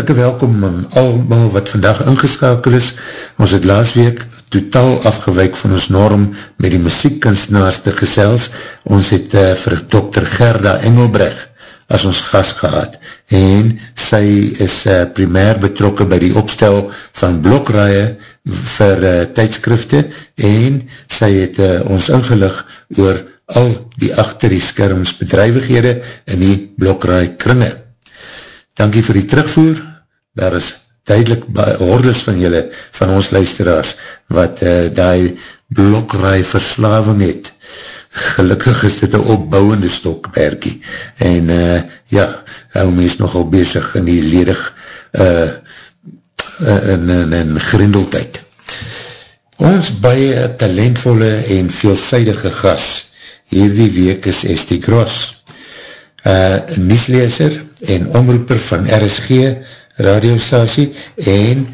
Hartelike welkom aan allemaal wat vandag ingeskakel is. Ons het laas week totaal afgewijk van ons norm met die muziekkunstenaars te gesels. Ons het uh, vir Dr. Gerda Engelbrecht as ons gast gehad en sy is uh, primair betrokken by die opstel van blokraaie vir uh, tydskrifte en sy het uh, ons ingelig oor al die achter die skerms bedrijvighede in die blokraai kringe. Dankie vir die terugvoer, daar is duidelik hordes van julle, van ons luisteraars, wat uh, die blokraai verslaving het. Gelukkig is dit een opbouwende stokperkie, en uh, ja, hou mens nogal bezig in die ledig uh, in, in, in grindeltijd. Ons baie talentvolle en veelzijdige gas, hierdie week is Estie Gross, uh, niesleeser en omroeper van RSG, radiostasie en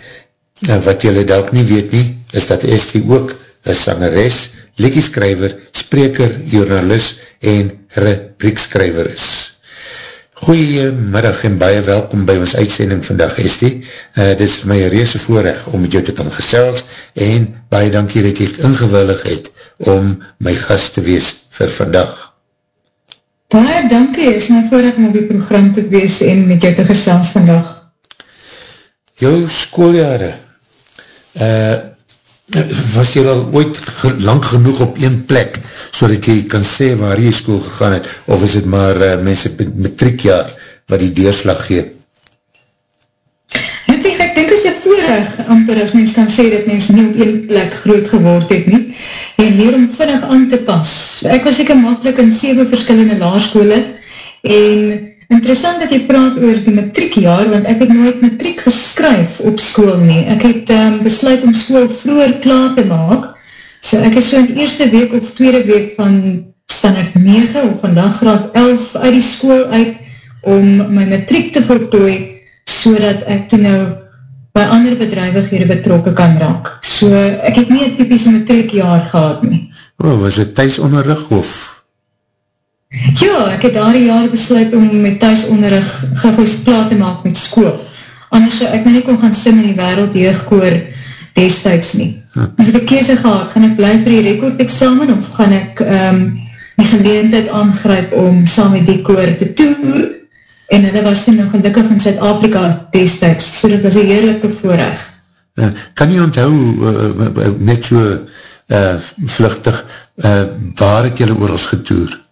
uh, wat julle dalk nie weet nie, is dat Estie ook een sangeres, lekkieskrijver, spreker, journalist en rubriekskrijver is. Goeiemiddag en baie welkom by ons uitsending vandag Estie. Uh, dit is vir my een reese voorrecht om met jou te kan gesels en baie dankie dat jy ingewillig het om my gast te wees vir vandag. Baie dankie, is my voorrecht om op die program te wees en met jou te gesels vandag. Jou schooljare, uh, was jy al ooit ge lang genoeg op een plek, so dat jy kan sê waar jy school gegaan het, of is het maar uh, mense met matriekjaar wat die deerslag gee? Ek denk, is het voorrecht, amper as mens kan sê dat mens nie op een plek groot geword het nie, en leer om vinnig aan te pas. Ek was ek makkelijk in 7 verskillende laarskole, en Interessant dat jy praat oor die matriekjaar, want ek het nooit matriek geskryf op school nie. Ek het um, besluit om school vroeger klaar te maak, so ek is so in eerste week of tweede week van standaard 9 of vandag graad 11 uit die school uit om my matriek te voltooi, so dat ek toe nou by ander bedrijvighede betrokken kan raak. So ek het nie een typische matriekjaar gehad nie. Oh, was het thuisonderrug of... Ja, ek het daar die jaar besluit om met thuisonderrig gegoos plaat te maak met school. Anders so, ek my nie kon gaan sim in die wereld jeugkoor destijds nie. Hm. Ek het die kese gehad, gaan ek bly vir die record examen of gaan ek um, die geleentheid aangryp om saam met die koor te toer en hulle was toen nog gelukkig in Zuid-Afrika destijds, so dit was een heerlijke voorrecht. Ja, kan jy onthou uh, net so uh, vluchtig, uh, waar het jylle oorals getoer?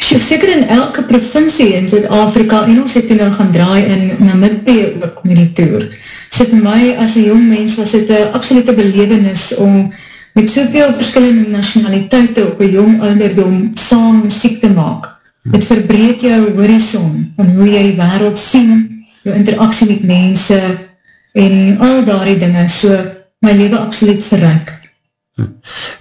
So, seker in elke provincie in Zuid-Afrika en ons het toen nou gaan draai in Namibie ook met die tour. So vir my as een jong mens was het een absolute belevenis om met soveel verskillende nationaliteite op een jong ouderdom saam muziek te maak. Het verbreed jou horizon van hoe jy die wereld sien, jou interactie met mense en al daar die dinge, so my leven absoluut verrek. Hm.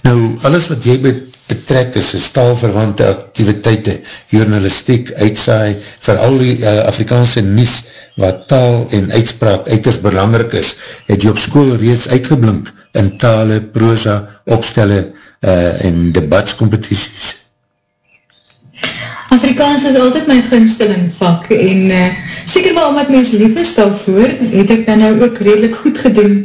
Nou, alles wat jy bet betrek is, is taalverwante activiteite, journalistiek, uitsaai, vir al die uh, Afrikaanse nies, wat taal en uitspraak uiters belangrijk is, het jy op school reeds uitgeblink in tale, proza, opstelle uh, en debatscompetities. Afrikaans is altyd my ginsteling vak en uh, seker wel omdat mens lief is daarvoor, het ek dan nou ook redelijk goed gedoen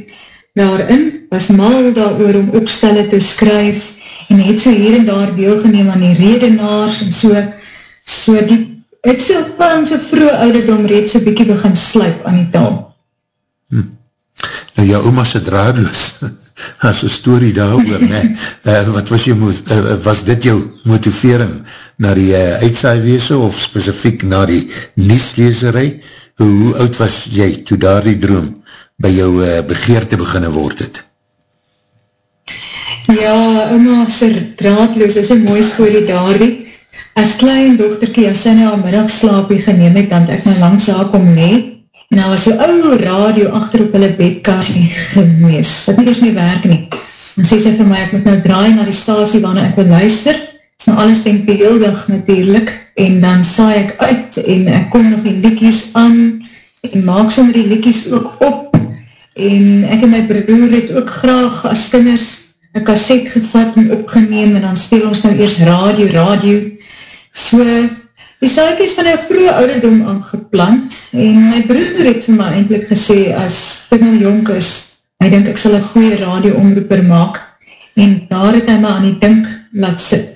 daarin, was mal daar om opstelle te skryf, en het so hier en daar deelgeneem aan die redenaars en so, so die, het so van so vroeg ouderdom reeds so bykie begin sluip aan die taal. Hm. Nou jou oma se draadloos, as een story daar oor, nee, uh, wat was, jou, uh, was dit jou motivering na die uh, uitsaaiweese of specifiek na die niesleeserij? Hoe, hoe oud was jy toe daar die droom by jou uh, begeerte beginne word het? Ja, oma sy draadloos, is een mooi story daar die. As klein dochterkie, as sy nou al middagslaapie geneem het, dan ek my langs haar kom mee, en daar was so ouwe radio achter op hulle bedkassie gewees, wat nie eers nie werk nie. En sê sy vir my, ek moet nou draai na die stasie waarna ek wil luister, is nou alles denk beeldig natuurlijk, en dan saai ek uit, en ek kom nog die liedjes aan, en maak sommer die liedjes ook op, en ek en my broer het ook graag as kinders een kasset gevat en opgeneem, en dan speel ons nou eers radio, radio, so, Die saak is van een vroege ouderdom aangeplant en my broer het vir my eindelijk gesê as ek nou jonk is, hy denk ek sal een goeie radioomroeper maak en daar het hy my aan die dink laat sit.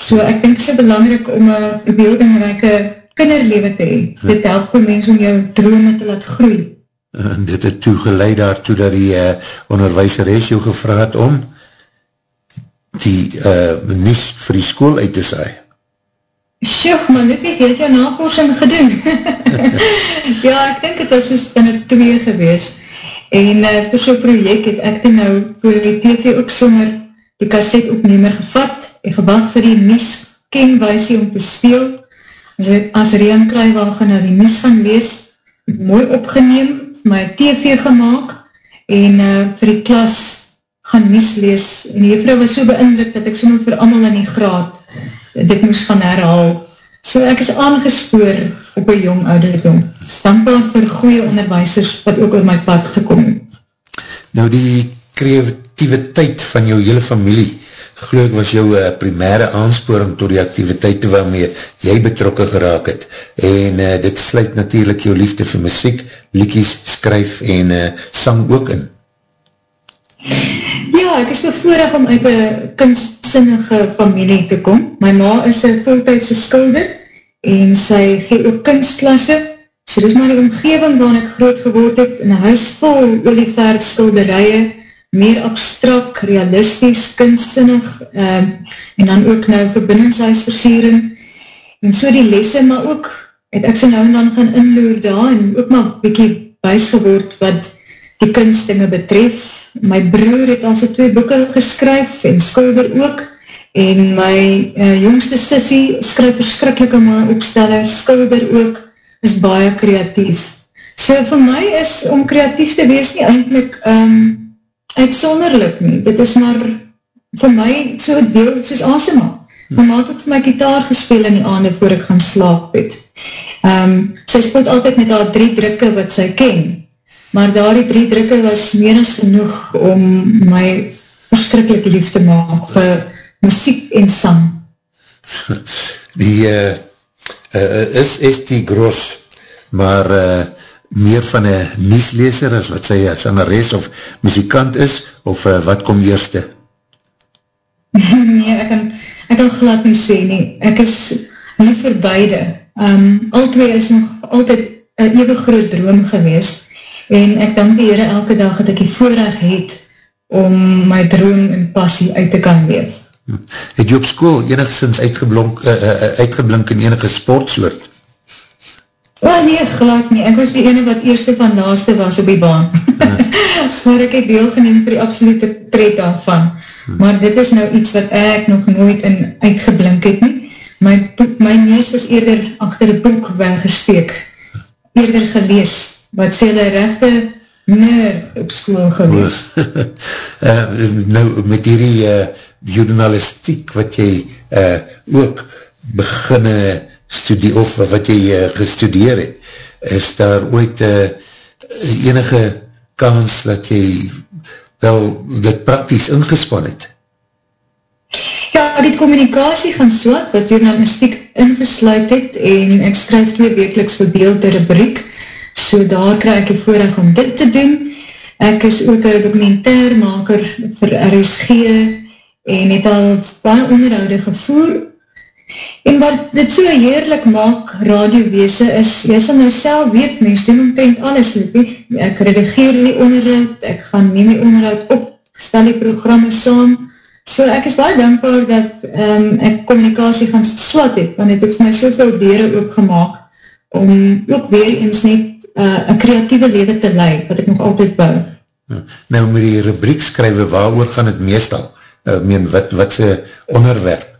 So ek denk so belangrijk om een verbeeldingrijke kinderlewe te hee. Hm. Dit help vir mens om jou drome te laat groei. En dit het toe geleid daartoe dat die uh, onderwijseres jou gevraad om die uh, nies vir die school uit te saai. Sjoe, maar Lukie, jy het jou navorsing gedoen. ja, ek denk het was soos in twee gewees. En uh, vir so'n project het ek ten nou voor die TV ook sommer die kaset opnemer gevat en gewacht vir die Mies kenwijsie om te speel. As, as Rian Kruiwagen na die Mies gaan lees, mooi opgeneem, my TV gemaakt en uh, vir die klas gaan Mies lees. En die juffrou was so beindruk dat ek sommer vir allemaal in die graad dit moes gaan herhaal. So ek is aangespoor op een jong ouderdom. Stampel vir goeie onderwijsers wat ook op my pad gekom. Nou die kreativiteit van jou hele familie, geloof was jou uh, primaire aansporing tot die activiteite waarmee jy betrokken geraak het. En uh, dit sluit natuurlijk jou liefde vir muziek, liekies, skryf en uh, sang ook in. Ja, ek is bevoorig om uit een kunstsinnige familie te kom. My ma is een voltijdse skulder en sy gee ook kunstklasse. So dit is maar die omgeving waarin ek groot geword het in een huis vol olieverf skilderije, meer abstrak, realistisch, kunstsinnig um, en dan ook nou verbindingshuisversiering. En so die lesse, maar ook het ek so nou en dan gaan inloer daar en ook maar bykie buis geword wat die kunstdinge betref. My broer het al so twee boeken geskryf en skulder ook. En my uh, jongste sissie skryf verskrikkelike my opstelle, skulder ook. Is baie kreatief. So vir my is om kreatief te wees nie eindelijk um, uitsonderlik nie, dit is maar vir my so beeld soos asema my maat het vir my gitaar gespeel in die aande voor ek gaan slaap het. Um, sy speelt altyd met haar drie drukke wat sy ken maar daar die drie drukke was meer as genoeg om my verskrikkelijk lief te maak vir muziek en sang. Die uh, uh, is, is die gros, maar uh, meer van een niesleeser as wat sy sangeres of muzikant is, of uh, wat kom eerste? nee, ek kan, ek kan glad nie sê nie. Ek is lief vir beide. Um, al twee is nog altyd een eeuwig groot droom geweest en ek dank die Heere elke dag dat ek die voorrecht het om my droom en passie uit te kan leef. Hm. Het jy op school enigszins uitgeblink, uh, uh, uitgeblink in enige sportsoort? Oh nee, glad nie. Ek was die ene wat eerste van naaste was op die baan. Ja. maar ek het deelgeneem vir die absolute pret daarvan. Hm. Maar dit is nou iets wat ek nog nooit in uitgeblink het nie. My, my neus was eerder achter die boek weggesteek. Eerder gelees wat sê hulle rechte nerd op school gewees. uh, nou, met hierdie uh, journalistiek wat jy uh, ook beginne studie of wat jy uh, gestudeer het, is daar ooit uh, enige kans dat jy wel dit praktisch ingespan het? Ja, die communicatie gaan swat, wat journalistiek ingesluid het, en ek skryf twee wekeliks verbeelde rubriek, so daar krijg ek die voorrecht om dit te doen. Ek is ook een documentairmaker vir RSG en het al baie onderhoude gevoer. En wat dit so heerlik maak, radiowese, is, jy sal nou self weet, mens doen omtrent alles, liefie. Ek redigeer die onderhoud, ek gaan neem die onderhoud op, stel die programme saam. So ek is baie dankbaar dat um, ek communicatie gaan swat het, want het het my soveel dere opgemaak om ook weer eens net uh, een creatieve leven te leid, wat ek nog altyd bou. Ja, nou, met die rubriek skrywe, waar oor gaan het meestal? Uh, meen, wat, wat is onderwerp?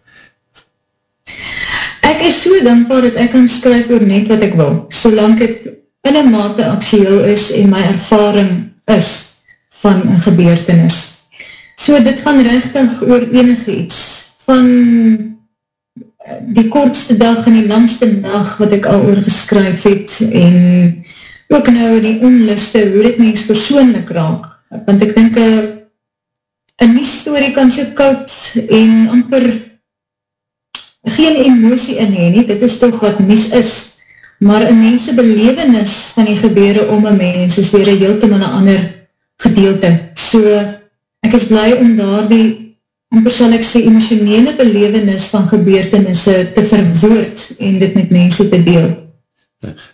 Ek is so dankbaar dat ek kan skryf oor net wat ek wil. Solang het in een mate actieel is en my ervaring is van een gebeurtenis. So dit gaan rechtig oor enige iets van die kortste dag en die langste dag wat ek al oorgeskryf het en ook nou die onliste hoe dit mens persoonlik raak. Want ek denk een nie story kan so koud en amper geen emosie in heen, dit is toch wat mis is. Maar een mense belevenis van die gebeure om een mens is weer een heeltemal een ander gedeelte. So, ek is blij om daar die amper sal ek sê, emotionele belevenis van gebeurtenisse te verwoord en dit met mense te deel.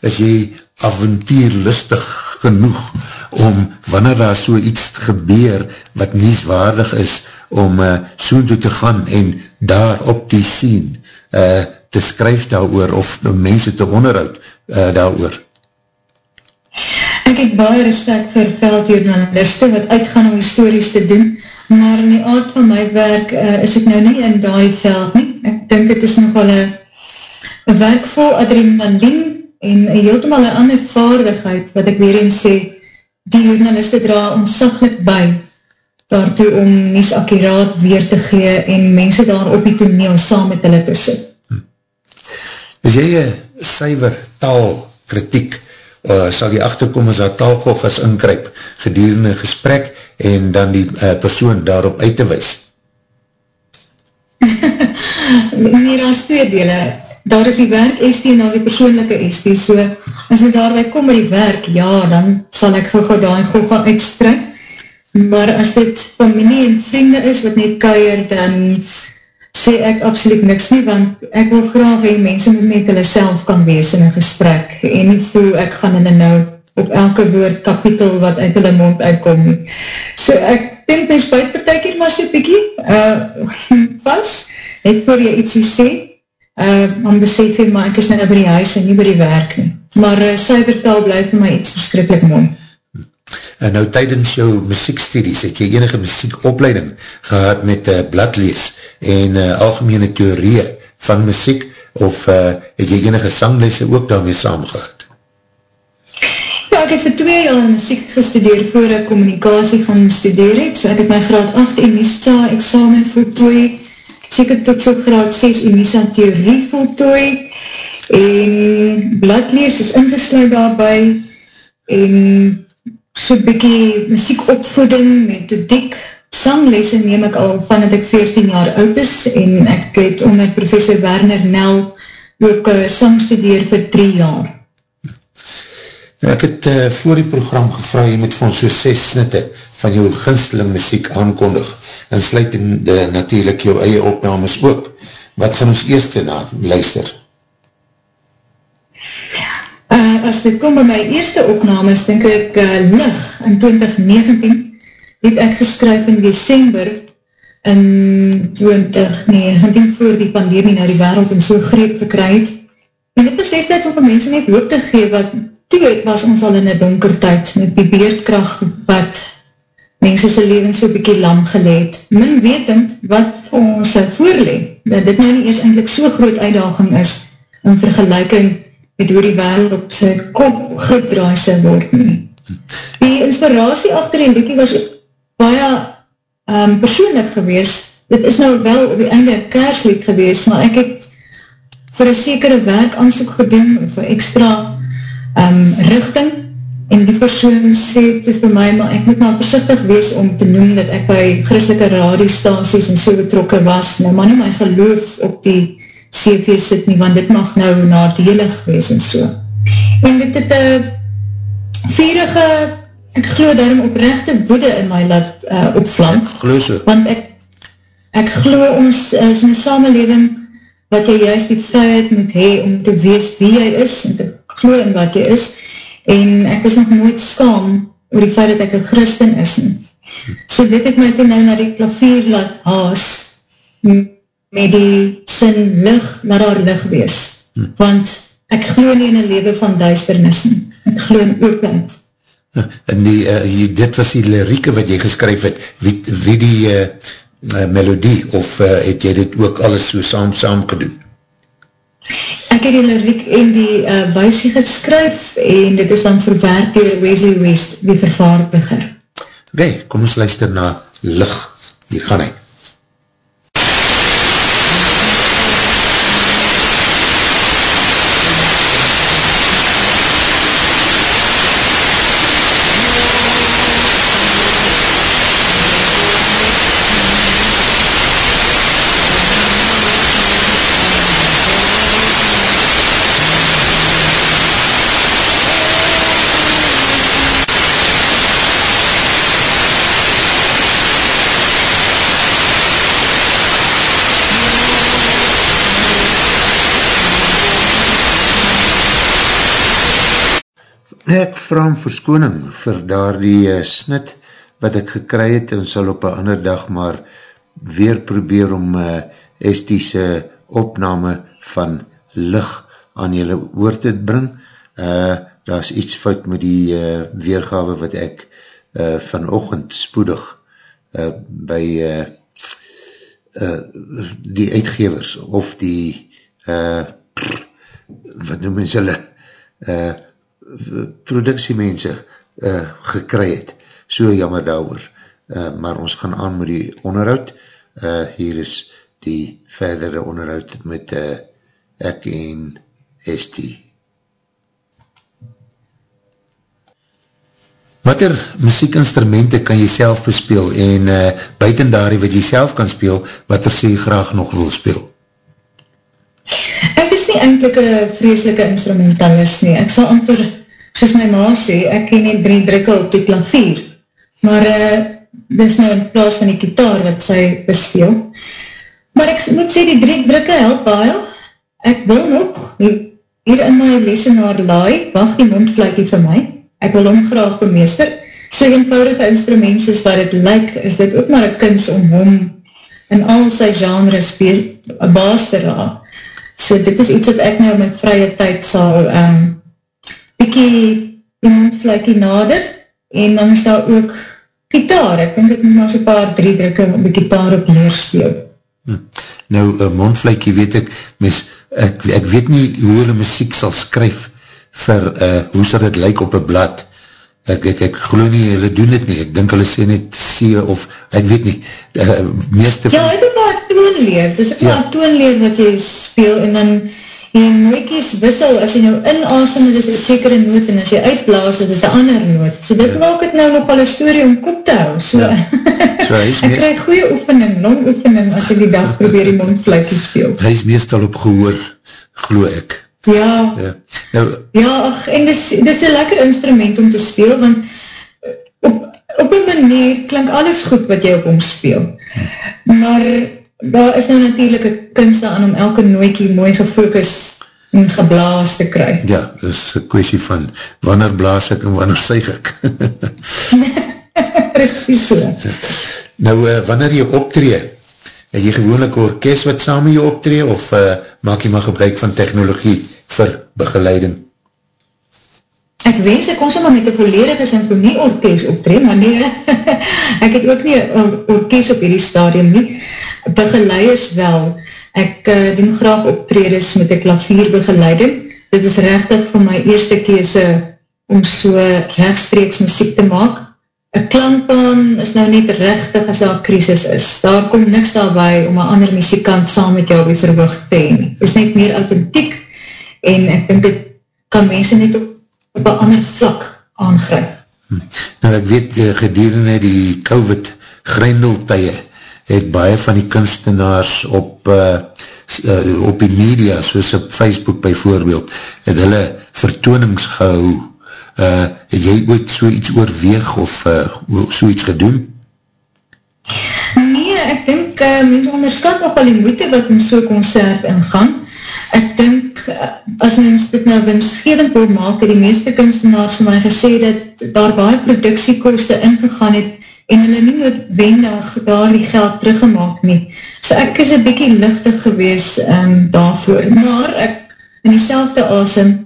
Is jy avontuurlustig genoeg om, wanneer daar so iets gebeur wat nieswaardig is, om uh, soon toe te gaan en daar op die scene uh, te skryf daar oor, of mense te onderhoud uh, daar oor? Ek het baie respect vir veldjournaliste wat uitgaan om histories te doen, maar in die aard van my werk uh, is ek nou nie in die veld nie. Ek dink het is nogal een werk vol adrenaline en heeltemal een ander vaardigheid wat ek weer eens sê, die journaliste dra onsaglik by daartoe om nies akkiraat weer te gee en mense daar op die toneel saam met hulle te sit. Hm. Is jy een syver taalkritiek uh, sal jy achterkom as daar taalgolf as inkryp gedurende gesprek en dan die uh, persoon daarop uit te wees? nee, daar is twee dele. Daar is die werk ST en dan die persoonlijke ST. So, as ek daarby kom met die werk, ja, dan sal ek gauw gauw daar en gauw gaan uitstrek. Maar as dit familie en vriende is wat net keier, dan sê ek absoluut niks nie, want ek wil graag heen mense moet met hulle self kan wees in een gesprek. En nie voel ek gaan een nou op elke woord kapitel wat uit hulle mond uitkom. So ek denk my spuitpartijkie maar so piekie uh, vast, net voor jy ietsie sê, uh, dan besef jy maar ek is nou by die huis en nie by die werk nie. Maar uh, cybertaal blijf vir my iets verskrikkelijk mooi. En nou tydens jou muziekstudies, het jy enige muziekopleiding gehad met uh, bladlees en uh, algemene theorie van muziek, of uh, het jy enige sanglese ook daarmee saamgehad? ek het vir twee jaar muziek gestudeer voor ek communicatie gaan studeer het, so ek het my graad 8 Enisa examen voltooi, seker tot so graad 6 Enisa theorie voltooi, en bladlees is ingesluid daarby, en so bykie muziekopvoeding, methodiek, sanglese neem ek al van het ek 14 jaar oud is, en ek het met professor Werner Nel ook uh, sang studeer vir 3 jaar. Ek het uh, voor die program gevra, jy moet van so 6 snitte van jou ginsteling muziek aankondig, en sluit de, natuurlijk jou eie opnames ook. Wat gaan ons eerste na luister? Uh, as dit kom by my eerste opnames, denk ek uh, Lig in 2019, het ek geskryf in december in 2019 voor die pandemie na die wereld en so greep verkryt. En dit was destijds om vir mense net hoop te gee wat toe was ons al in een donker tyd met die beerdkracht wat mense sy leven so bykie lam geleed. Min wetend wat ons voorlee, dat dit nou nie eers eindelijk so groot uitdaging is in vergelijking met hoe die wereld op sy kop gedraai sy word nie. Die inspiratie achter die liekie was baie um, persoonlik gewees. Dit is nou wel op die einde kerslied gewees, maar ek het vir een sekere werk aansoek gedoen, vir extra um, richting en die persoon sê toe vir my, maar ek moet maar versichtig wees om te noem dat ek by christelike radiostasies en so betrokken was, nou maar nie my geloof op die CV sit nie, want dit mag nou nadelig wees en so. En dit het een vierige, ek geloof daarom oprechte woede in my laat uh, opvlam, want ek, ek geloof ons is in samenleving wat jy juist die vryheid moet hee om te wees wie jy is en te glo in wat jy is, en ek was nog nooit skaam oor die feit dat ek een christen is. So dit ek my toe nou na die klavier laat haas, met die sin lig, na daar lig wees. Want ek glo nie in een leven van duisternis, ek glo in oopheid. En die, uh, dit was die lirieke wat jy geskryf het, wie, wie die uh, melodie, of uh, het jy dit ook alles so saam saam gedoen? Ek ek het die liriek en die uh, weisie geskryf en dit is dan verwerkt door Wesley West, die vervaardiger. Oké, okay, kom ons luister na Lug. Hier gaan hy. Ek vraag verskoning vir daar die uh, snit wat ek gekry het en sal op een ander dag maar weer probeer om uh, esthise opname van lig aan julle oor te bring. Uh, daar is iets fout met die uh, weergawe wat ek uh, vanochtend spoedig uh, by uh, uh, die uitgevers of die uh, wat noem ons hulle uh, productiemense uh, gekry het. So jammer daar oor. Uh, maar ons gaan aan met die onderhoud. Uh, hier is die verdere onderhoud met uh, ek en Estie. Wat er muziekinstrumenten kan jy self bespeel en uh, buiten daar wat jy self kan speel, wat er sê jy graag nog wil speel? Ek is nie eindelijk een vreselike instrumentalist nie. Ek sal amper soos my ma sê, ek ken nie drie drukke op die klavier, maar uh, dis nou in plaas van die kitaar wat sy bespeel. Maar ek moet sê, die drie drukke help baie. Ek wil nog hier in my lesenaar laai, wacht die mondvlekkie vir my. Ek wil hom graag bemeester. So eenvoudige instrument soos wat het lyk, is dit ook maar een kunst om hom in al sy genres baas te raak. So dit is iets wat ek nou met vrye tyd sal um, bykie die mondvlekkie nader, en dan is daar ook gitaar, ek denk ek moet maar so paar drie drukke om die gitaar op leer speel. Hm. Nou, een mondvlekkie weet ek, mis, ek, ek weet nie hoe hulle muziek sal skryf vir uh, hoe sal het lyk op een blad, ek, ek, ek geloof nie, hulle doen dit nie, ek dink hulle sê net sê, of, ek weet nie, uh, meeste van... Ja, het is paar toonleer, het is een ja. toonleer wat jy speel, en dan en nooitjies wissel, as jy nou inasem is dit een sekere noot, en as jy uitblaas is dit een ander noot, so dit ja. maak het nou nogal een story om kop te hou, so, ja. so ek meest... krijg goeie oefening, long oefening, as jy die dag probeer die mondfluitje speel. Hy is meestal op gehoor, glo ek. Ja, ja, nou, ja ach, en dis, dis een lekker instrument om te speel, want op, op een manier klink alles goed wat jy op hom speel, maar daar is nou natuurlijk een kunst aan om elke nooitje mooi gefokus en geblaas te kry. Ja, dit is een kwestie van wanneer blaas ek en wanneer suig ek. Precies so. Nou, uh, wanneer jy optree, het jy gewoonlik orkest wat saam met jy optree, of uh, maak jy maar gebruik van technologie vir begeleiding? Ek wens ek kon sommer met een volledige symfonie orkest optree, maar nee, ek het ook nie een orkest op hierdie stadium nie, begeleiders wel. Ek uh, doen graag optredes met een klavierbegeleiding. Dit is rechtig vir my eerste kese om so rechtstreeks muziek te maak. Een klankbaan is nou net rechtig as daar krisis is. Daar kom niks daarby om een ander muzikant saam met jou weer verwacht te heen. Is net meer authentiek en ek denk dit kan mense net op, op een ander vlak aangryp. Hm. Nou ek weet eh, gedurende die COVID greindeltuie het baie van die kunstenaars op uh, uh, op die media, soos op Facebook by voorbeeld, het hulle vertoonings gehou, uh, het jy ooit so iets oorweeg of uh, so iets gedoen? Nee, ek dink uh, mens onderskat nogal die moeite wat in so'n concert ingaan. Ek dink, as mens dit nou winstgevend wil maak, het die meeste kunstenaars vir my gesê dat daar baie productiekoste ingegaan het en hulle nie noodwendig daar die geld teruggemaak nie. So ek is een bykie lichtig gewees um, daarvoor, maar ek in die selfde asem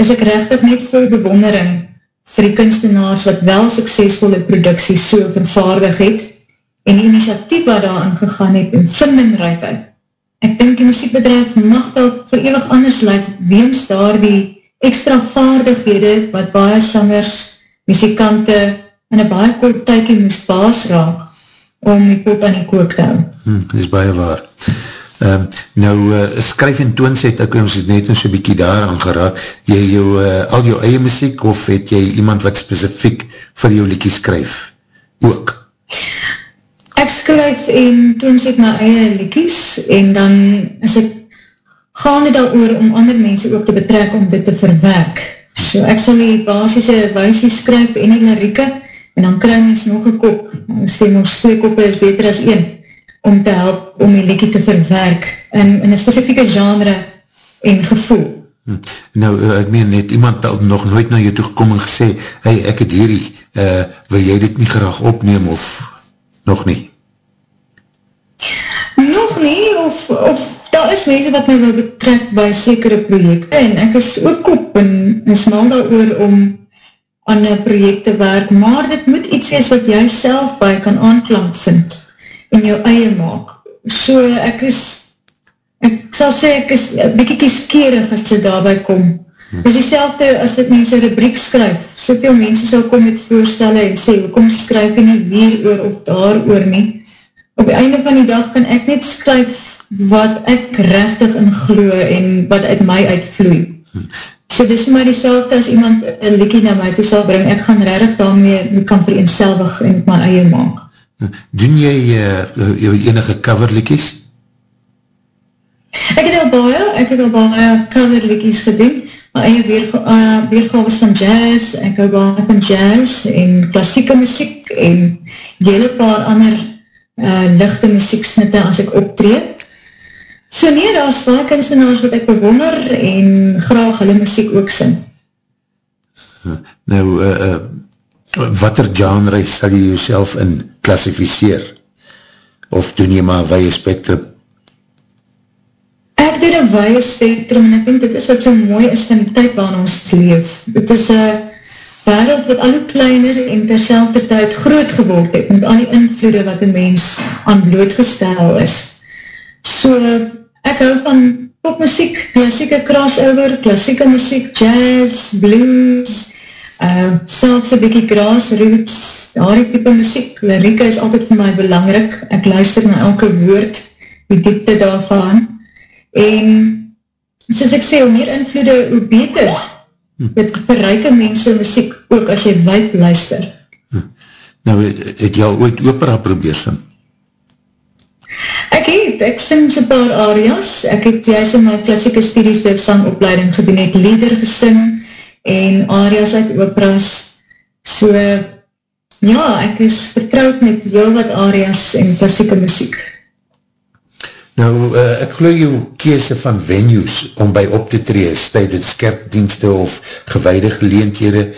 is ek rechtig net vol bewondering vir die kunstenaars wat wel suksesvolle productie so vervaardig het en die initiatief wat daar aangegaan het en vindingrijkheid ek denk die muziekbedrijf mag dat vir eeuwig anders lyk, weens daar die extra vaardighede wat baie sangers, muzikante in een baie kort tykie moes baas raak om die pot aan die kook te hou. Hm, dit is baie waar. Um, nou, uh, skryf en toonset, ek ons het net so bykie daar aangeraad, jy jou, uh, al jou eie muziek of het jy iemand wat specifiek vir jou liekie skryf? Ook? Ek skryf en toonset my eie liekies en dan is ek gaande daar oor om ander mense ook te betrek om dit te verwerk. So ek sal die basisse wijsies skryf en die larieke en dan kry mens nog een kop. Ek sê nog twee koppe is beter as een om te help om die liekie te verwerk in, in een specifieke genre en gevoel. Hm. Nou, uh, ek meen, het iemand al nog nooit na jou toegekom en gesê, hey, ek het hierdie, uh, wil jy dit nie graag opneem of nog nie? Nog nie, of, of daar is mense wat my wil betrek by sekere projekte en ek is ook op en is mal daar oor om aan een project te werk, maar dit moet iets wees wat jy self by kan aanklank vind en jou eie maak. So ek is, ek sal sê ek is bykie kieskerig as jy daarby kom. Dit is die selfde as dit mense rubriek skryf. Soveel mense sal kom met voorstelle en sê, kom skryf jy nie hier oor of daar oor nie. Op die einde van die dag kan ek net skryf wat ek rechtig in glo en wat uit my uitvloei. So dit is my die selfde as iemand een liekie na my toe sal bring, ek gaan redig daarmee kan vereenselvig en my eie maak. Doen jy uh, enige coverlikies? Ek het al baie, ek het al baie coverlikies gedoen, my eie weergaves uh, weergaves van jazz, ek hou baie van jazz en klassieke muziek en hele paar ander uh, lichte muzieksnitte as ek optreed. So nee, daar is baie kunstenaars wat ek bewonder en graag hulle muziek ook sing. Nou, uh, uh, wat er genre sal jy jouself in klassificeer? Of doen jy maar weie spectrum? Ek doen een weie spectrum en ek denk dit is wat so mooi is van die tyd waarin ons leef. Het is een wereld wat al hoe kleiner en terselfde tyd groot geword het met al die invloede wat een mens aan blootgestel is. So, ek hou van popmuziek, klassieke crossover, klassieke muziek, jazz, blues, uh, selfs een bykie grassroots, daar die type muziek, lirieke is altyd vir my belangrik, ek luister na elke woord, die diepte daarvan, en soos ek sê, hoe meer invloede, hoe beter, dit verreike mense muziek, ook as jy wijd luister. Nou, het jy al ooit opera probeer sing? Ek het, ek sing so paar arias, ek het juist in my klassieke studies die sangopleiding gedoen, het lieder gesing, en arias uit operas. So, ja, ek is vertrouwd met heel wat arias en klassieke muziek. Nou, uh, ek geloof jou kese van venues om by op te trees, tydens kerkdienste of gewaarde geleendhede,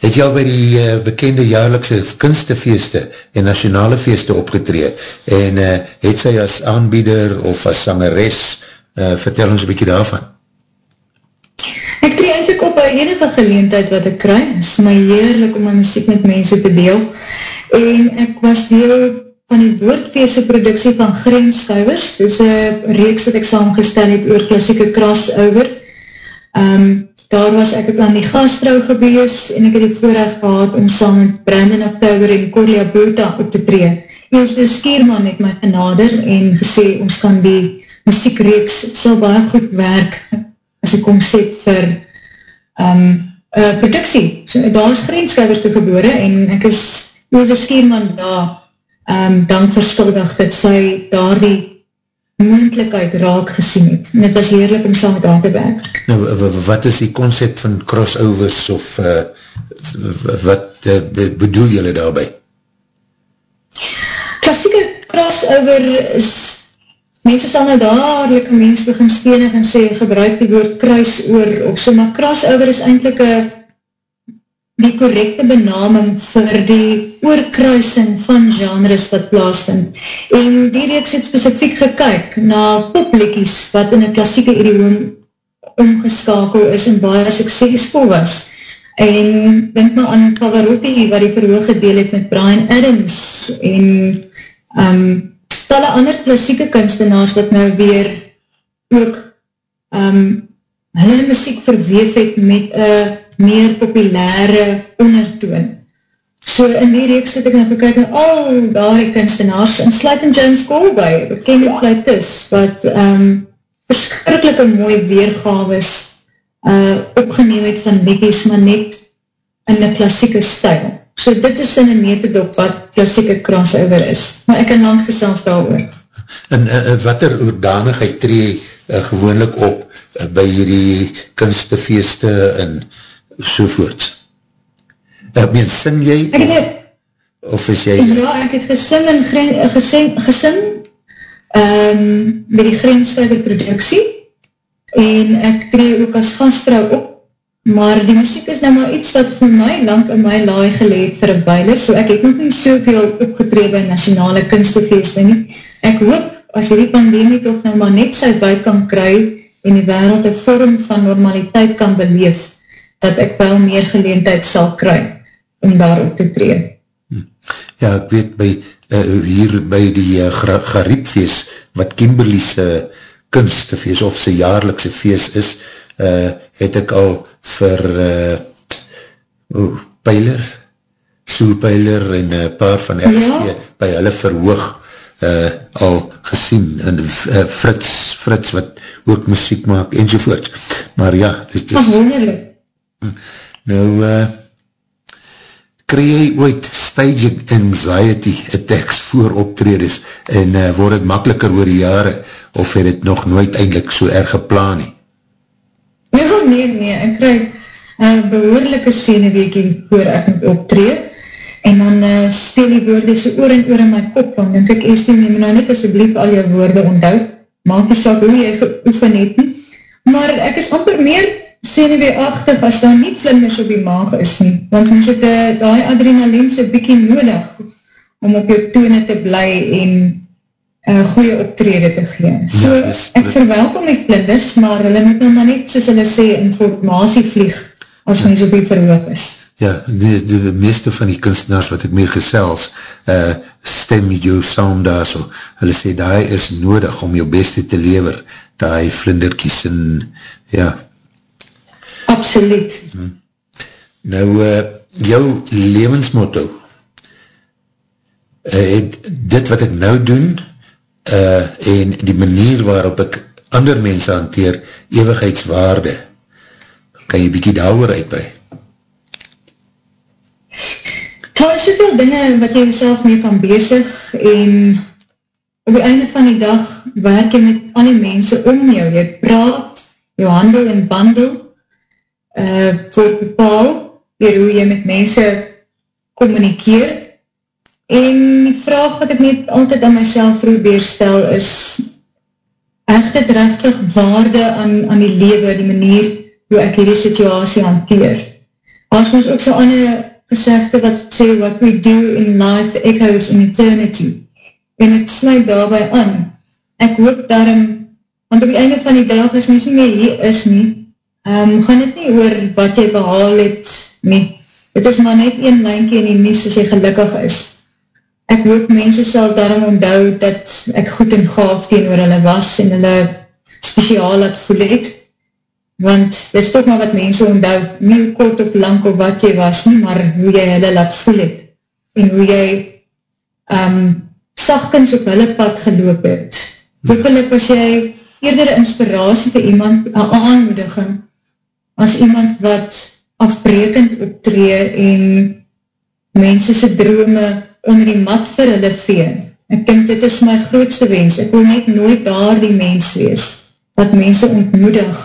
het jy al by die uh, bekende jaarlikse kunstefeeste en nationale feeste opgetreed en uh, het sy as aanbieder of as sangeres, uh, vertel ons een bykie daarvan. Ek tree eindelijk op by enige geleentheid wat ek kry, is my heerlik om my muziek met mense te deel, en ek was deel van die woordfeeste productie van Grenskuivers, dit is een reeks wat ek saamgestel het oor klassieke crossover, um, daar was ek het aan die gastrouw gewees, en ek het die voorrecht gehad om saam met Brandon October en Corlia Bota op te tree. Eens die skierman het my genader en gesê, ons kan die muziekreeks sal baie goed werk, as een concept vir um, uh, productie. So, daar is grenskuivers te gebore en ek is oor die skierman daar um, dank verskuldig dat sy daar die moendlikheid raak gesien het. En het was heerlijk om saam met aan te werk. Nou, wat is die concept van crossovers of uh, wat uh, bedoel jylle daarby? Klassieke crossover is mense sal nou dadelijk een mens begin stenig en sê, gebruik die woord kruis oor, of so, maar crossover is eindelijk een die correcte benaming vir die oorkruising van genres wat plaasvind. En die reeks het specifiek gekyk na popliekies wat in een klassieke idioom omgeskakel is en baie suksesvol was. En denk maar aan Pavarotti wat die verhoog gedeel het met Brian Adams en um, talle ander klassieke kunstenaars wat nou weer ook um, hulle muziek verweef het met een meer populaire ondertoon. So in die reeks het ek nou gekyk na al daar die kunstenaars, en sluit in James Colby, bekende fluitist, wat um, verskrikkelijke mooie weergaves uh, opgeneem het van liedjes, maar net in een klassieke stijl. So dit is in een netedop wat klassieke crossover is, maar ek kan lang gesels daar oor. En uh, wat er oordanigheid tree uh, gewoonlik op uh, by hierdie kunstefeeste en sovoorts? Ek meen, sing jy? Ek het, of, of is jy? Ja, ek het gesing en gesing, gesing um, met die Grenswijder productie en ek tree ook as gastvrou op, maar die muziek is nou maar iets wat vir my lang in my laai geleed vir een weile, so ek het nog nie soveel opgetree by nationale kunstefeeste nie. Ek hoop, as die pandemie toch nou maar net sy wijk kan kry en die wereld een vorm van normaliteit kan beleef, dat ek wel meer geleentheid sal kry om daar op te tree. Hm. Ja, ek weet by, uh, hier by die uh, Gariepfeest, wat Kimberley's uh, kunstefeest of sy jaarlikse feest is, uh, het ek al vir uh, oh, Peiler, Sue Peiler en een uh, paar van RSG ja? by hulle verhoog uh, al gesien, en uh, Frits, Frits wat ook muziek maak enzovoort. Maar ja, dit is... Hm. Nou, uh, krij jy ooit staging anxiety attacks voor optredes en uh, word het makkeliker oor die jare of het het nog nooit eindelijk so erg geplaan nie? Nee, nee, nee, ek krij uh, behoorlijke scene weekie voor ek moet optreed en dan uh, speel die woorde so oor en oor in my kop, dan denk ek nie, maar nou net asjeblief al jou woorde onthoud, maak jy sal hoe jy geoefen het nie, maar ek is amper meer senuweeachtig as daar nie vlinders op die maag is nie, want ons het die adrenaline so bykie nodig om op jou tone te bly en uh, goeie optrede te gee. Ja, so, ja, ek verwelkom die vlinders, maar hulle moet nou maar net, soos hulle sê, informatie vlieg as ja. ons op die verhoog is. Ja, die, die, meeste van die kunstenaars wat ek mee gesels, uh, stem jou sound daar so. Hulle sê, die is nodig om jou beste te lever, die vlinderkies en ja, Absoluut. Hmm. Nou, uh, jou levensmotto, uh, het dit wat ek nou doen, uh, en die manier waarop ek ander mense hanteer, ewigheidswaarde, kan jy bykie daar oor uitbrei? Daar is soveel dinge wat jy self mee kan bezig, en op die einde van die dag werk jy met al die mense om jou, jy praat, jou handel en wandel, uh, word bepaal dier hoe jy met mense communikeer en die vraag wat ek net altyd aan myself probeer stel is echt het rechtig waarde aan, aan die lewe, die manier hoe ek hierdie situasie hanteer. As ons ook so ander gezegde wat sê, what we do in life echoes in eternity. En het sluit daarby aan. Ek hoop daarom, want op die einde van die dag is mens nie meer hier is nie, um, gaan het nie oor wat jy behaal het nie. Het is maar net een lijnkie in die nies as jy gelukkig is. Ek hoop mense sal daarom onthou dat ek goed en gaaf teen oor hulle was en hulle speciaal het voel het. Want dit is toch maar wat mense onthou, nie hoe kort of lang of wat jy was nie, maar hoe jy hulle laat voel het. En hoe jy um, sagkens op hulle pad geloop het. Hopelijk was jy eerder inspiratie vir iemand, een aanmoediging, as iemand wat afbrekend optree en mense sy drome onder die mat vir hulle vee. Ek dink dit is my grootste wens. Ek wil net nooit daar die mens wees wat mense ontmoedig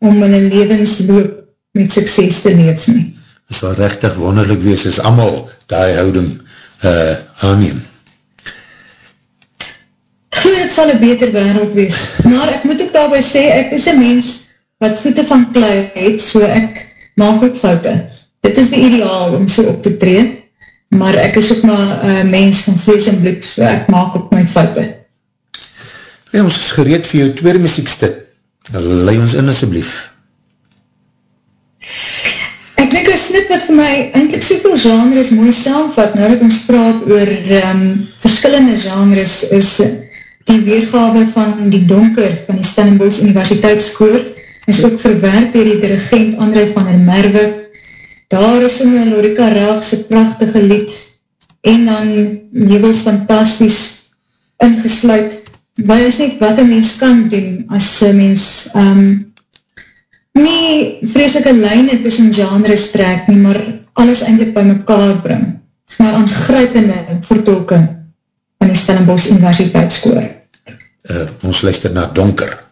om in een levensloop met sukses te leef nie. Het sal rechtig wonderlik wees as amal die houding uh, aanneem. Goed, het sal een beter wereld wees. Maar ek moet ook daarby sê, ek is een mens wat voete van klui het, so ek maak ook foute. Dit is die ideaal om so op te tree, maar ek is ook maar uh, mens van vlees en bloed, so ek maak ook my foute. Ja, ons is gereed vir jou tweede muziekstuk. Lei ons in asjeblief. Ek denk een snit wat vir my eindelijk soveel genres mooi saamvat, nou dat ons praat oor um, verskillende genres, is Die weergawe van die donker van die Stellenbosch Universiteitskoor is ook verwerp dier die dirigent André van der Merwe. Daar is om een Lorika Raakse prachtige lied en dan Nebels Fantastisch ingesluit. Waar is net wat een mens kan doen as een mens um, nie vreselike lijne tussen genres trek nie, maar alles eindelijk by mekaar bring. Maar aangrypende vertolking van die Stellenbosch Universiteitskoor. Uh, ons luister na Donker.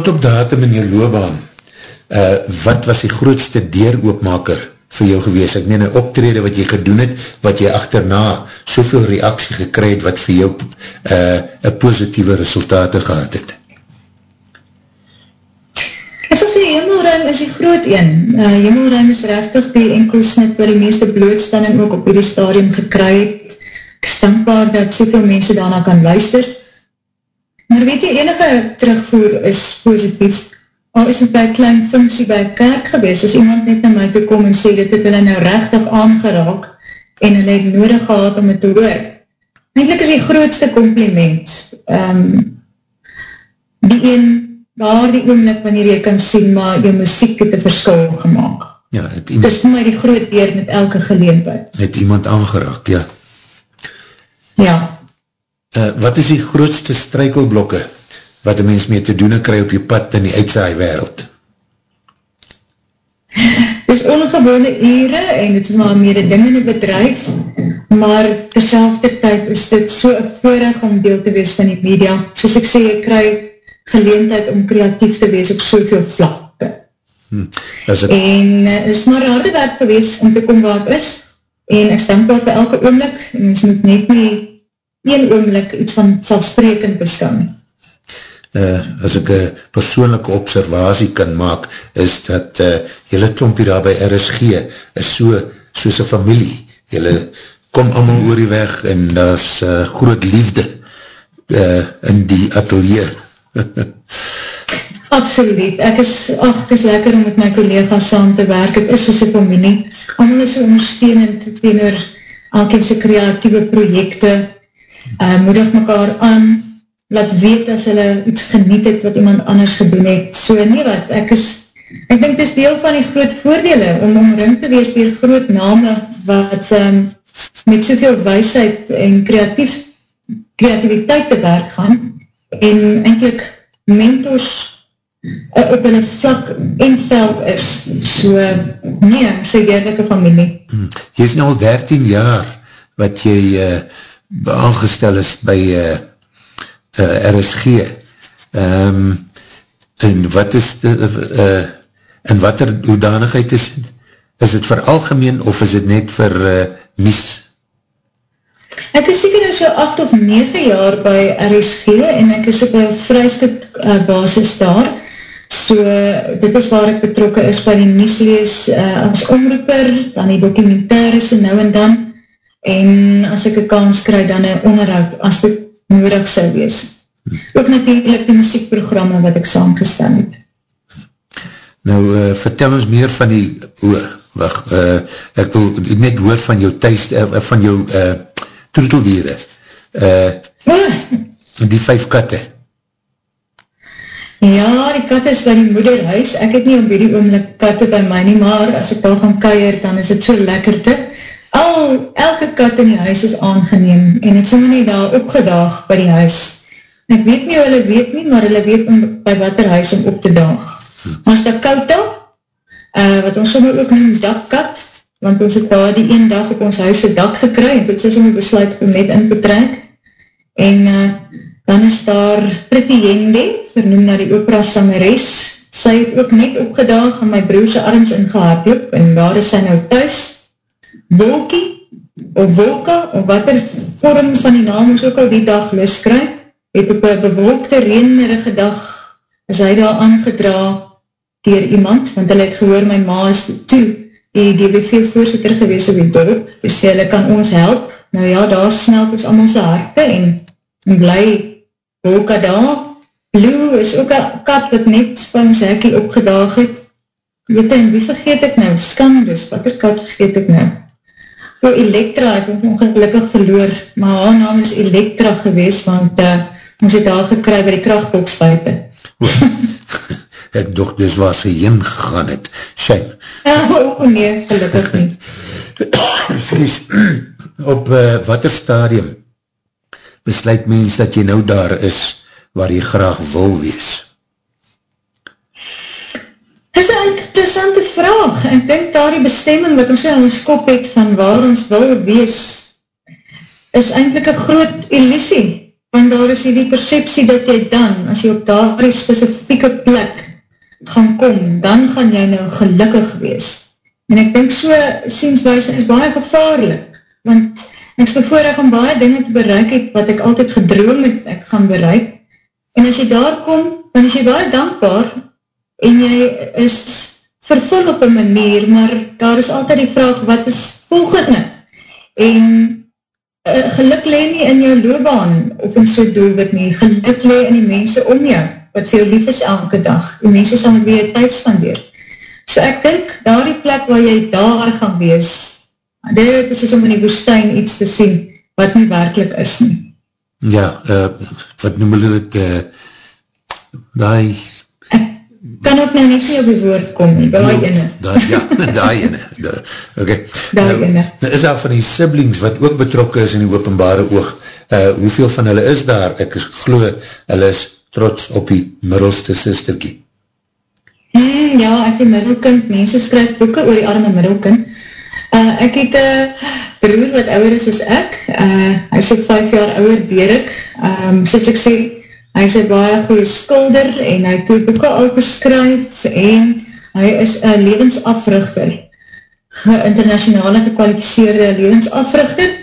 Tot op datum in jou loopbaan, uh, wat was die grootste deeroopmaker vir jou gewees? Ek meen, een optrede wat jy gedoen het, wat jy achterna soveel reaksie gekry het, wat vir jou uh, een positieve resultate gehad het? Ek sal sê, Hemelruim is die groot een. Uh, Hemelruim is rechtig die enkelsnit waar die meeste blootstelling ook op die stadium gekry het. Ek stankbaar dat soveel mense daarna kan luister. Maar weet jy, enige terugvoer is positief. Al is het by klein funksie by kerk gewees, as iemand net na my te kom en sê, dit het hulle nou rechtig aangeraak en hulle het nodig gehad om het te hoor. Eindelijk is die grootste compliment um, die een, daar die oomlik wanneer jy kan sien, maar jou muziek het een verskil gemaakt. Ja, het iemand... Het is vir my die groot eer met elke geleentheid. Het iemand aangeraak, ja. Ja. Uh, wat is die grootste strijkelblokke wat een mens mee te doen kry op je pad in die uitsaai wereld? is ongewone ure en het is maar een mededingende bedrijf, maar terselfde tyd is dit so voorrecht om deel te wees van die media. Soos ek sê, ek kry geleentheid om kreatief te wees op soveel vlakke. Hmm, het... En uh, is maar harde werk gewees om te kom waar ek is, en ek stem wel vir elke oomlik, en ons moet net nie een oomlik iets van selfsprekend beskou. Uh, as ek een persoonlijke observatie kan maak, is dat uh, jylle klompie daar by RSG is so, soos een familie. Jylle kom allemaal oor die weg en daar is uh, groot liefde uh, in die atelier. Absoluut. Ek is, ach, het is lekker om met my collega's saam te werk. Het is soos een familie. Allemaal is ondersteunend teenoor elkense creatieve projekte. Uh, moedig mekaar aan laat weet as hulle iets geniet het wat iemand anders gedoen het. So nie wat, ek is, ek denk het is deel van die groot voordele om omring te wees dier groot name wat um, met soveel weisheid en creatief, creativiteit te werk gaan en eindelijk mentors uh, op het vlak en veld is. So, nee, sy deerlijke familie. Hmm. Jy is nou al 13 jaar wat jy uh, aangestel is by uh, uh, eh, RSG um, ehm, en wat is de, uh, en wat er hoedanigheid is is het vir algemeen of is het net vir uh, Mies? Ek is seker nou so 8 of 9 jaar by RSG en ek is op een vryskut uh, basis daar. So dit is waar ek betrokken is by die Mieslees uh, as omroeper, dan die documentaire so nou en dan en as ek een kans krijg dan een onderhoud as dit nodig sal wees. Ook natuurlijk die muziekprogramme wat ek saamgestel het. Nou, uh, vertel ons meer van die, oh, wacht, uh, ek wil net hoor van jou thuis, uh, van jou uh, troeteldieren. Uh, die vijf katte. Ja, die kat is by die moederhuis. Ek het nie om die oomlik katte by my nie, maar as ek daar gaan keier, dan is het so lekkerte. Al, elke kat in die huis is aangeneem en het so nie daar opgedaag by die huis. Ek weet nie hulle weet nie, maar hulle weet om, by wat er huis om op te daag. Maar as dat koud al, uh, wat ons sommer ook noem dakkat, want ons het daar die een dag op ons huis een dak gekry, en dit is om besluit om net in te trek. En uh, dan is daar Pretty Yende, vernoem na die opera sangeres, sy het ook net opgedaag en my broerse arms ingehaard loop, en daar is sy nou thuis, Wolkie, of Wolka, of wat er vorm van die naam ons ook al die dag lis krijg, het op een bewolkte reenerige dag is hy daar aangedra dier iemand, want hy het gehoor my ma is toe die DBV voorzitter gewees op die dorp, dus sê hulle kan ons help, nou ja, daar smelt ons allemaal sy harte en, en bly wolka daar, Blue is ook een kat wat net by ons hekkie opgedaag het, weet en wie vergeet ek nou, Skandus, wat er kat vergeet ek nou, voor Elektra, ek het ongelukkig verloor, maar haar naam is Elektra gewees, want uh, ons het daar gekry by die krachtboks buiten. ek doch dis waar sy heen gegaan het. Shame. Ja, oh nee, gelukkig nie. Vries, op uh, wat er stadium besluit mens dat jy nou daar is waar jy graag wil wees? Is een interessante vraag. Ek denk daar die bestemming wat ons in ons kop het van waar ons wil wees, is eindelijk een groot illusie want daar is die perceptie dat jy dan, as jy op daar die specifieke plek gaan kom, dan gaan jy nou gelukkig wees. En ek denk so, sienswijze is baie gevaarlik, want ek is bevoorig om baie dinge te bereik het, wat ek altyd gedroom het, ek gaan bereik, en as jy daar kom, dan is jy baie dankbaar, en jy is vervul op een manier, maar daar is altyd die vraag, wat is volgende? En uh, geluk le nie in jou loopbaan of in so doelwit nie, geluk le in die mense om jou, wat veel lief is elke dag, die mense sal met wie jy tyd spandeer. So ek dink, daar die plek waar jy daar gaan wees, dit is om in die woestijn iets te sien, wat nie werkelijk is nie. Ja, uh, wat noem hulle dit, uh, die kan ook nou net nie op die woord kom nie, daai no, ene. Da, ja, daai ene. Da, okay. Daai nou, ene. Nou is daar van die siblings wat ook betrokken is in die openbare oog, uh, hoeveel van hulle is daar? Ek is geloof, hulle is trots op die middelste sisterkie. Hmm, ja, ek die middelkind, mense skryf boeken oor die arme middelkind. Uh, ek het een broer wat ouder is as ek, uh, hy is so vijf jaar ouder dier ek, um, soos ek sê, hy is een baie goeie skulder en hy het boeken al geskryf en hy is een levensafrichter, ge-internationale gekwalificeerde levensafrichter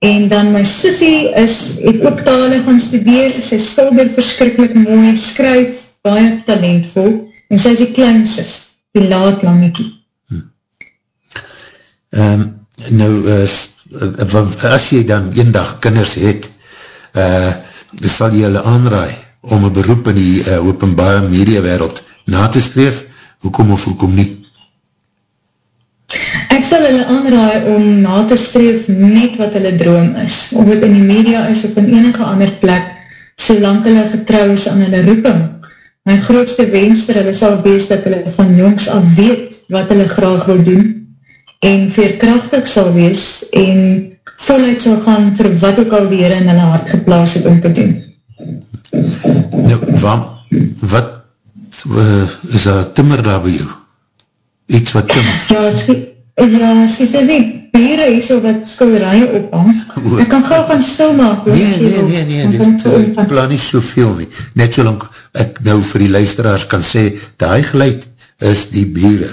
en dan my sissie is, het ook tale gaan studeer, sy skulder verskrikkelijk mooi, skryf, baie talentvol, en sy is die kleinsis, die laat langekie. Hmm. Um, nou, as, as jy dan een dag kinders het, uh, sal jy hulle aanraai om een beroep in die uh, openbare media wereld na te streef, hoekom of hoekom nie? Ek sal hulle aanraai om na te streef net wat hulle droom is, of het in die media is of in enige ander plek, solang hulle getrouw is aan hulle roeping. My grootste wens vir hulle sal wees dat hulle van jongs af weet wat hulle graag wil doen, en veerkrachtig sal wees, en voluit sal gaan vir wat ook al die in hulle hart geplaas het om te doen. Nou, wat, wat uh, is daar timmer daar by jou? iets wat tim. Ja, ja, sy sê die bere hier so wat skilderij ophang. Ek kan gauw gaan stil maak. Nee, nee, nee, nee, dit, dit plan nie soveel nie. Net so lang ek nou vir die luisteraars kan sê, die geluid is die bere.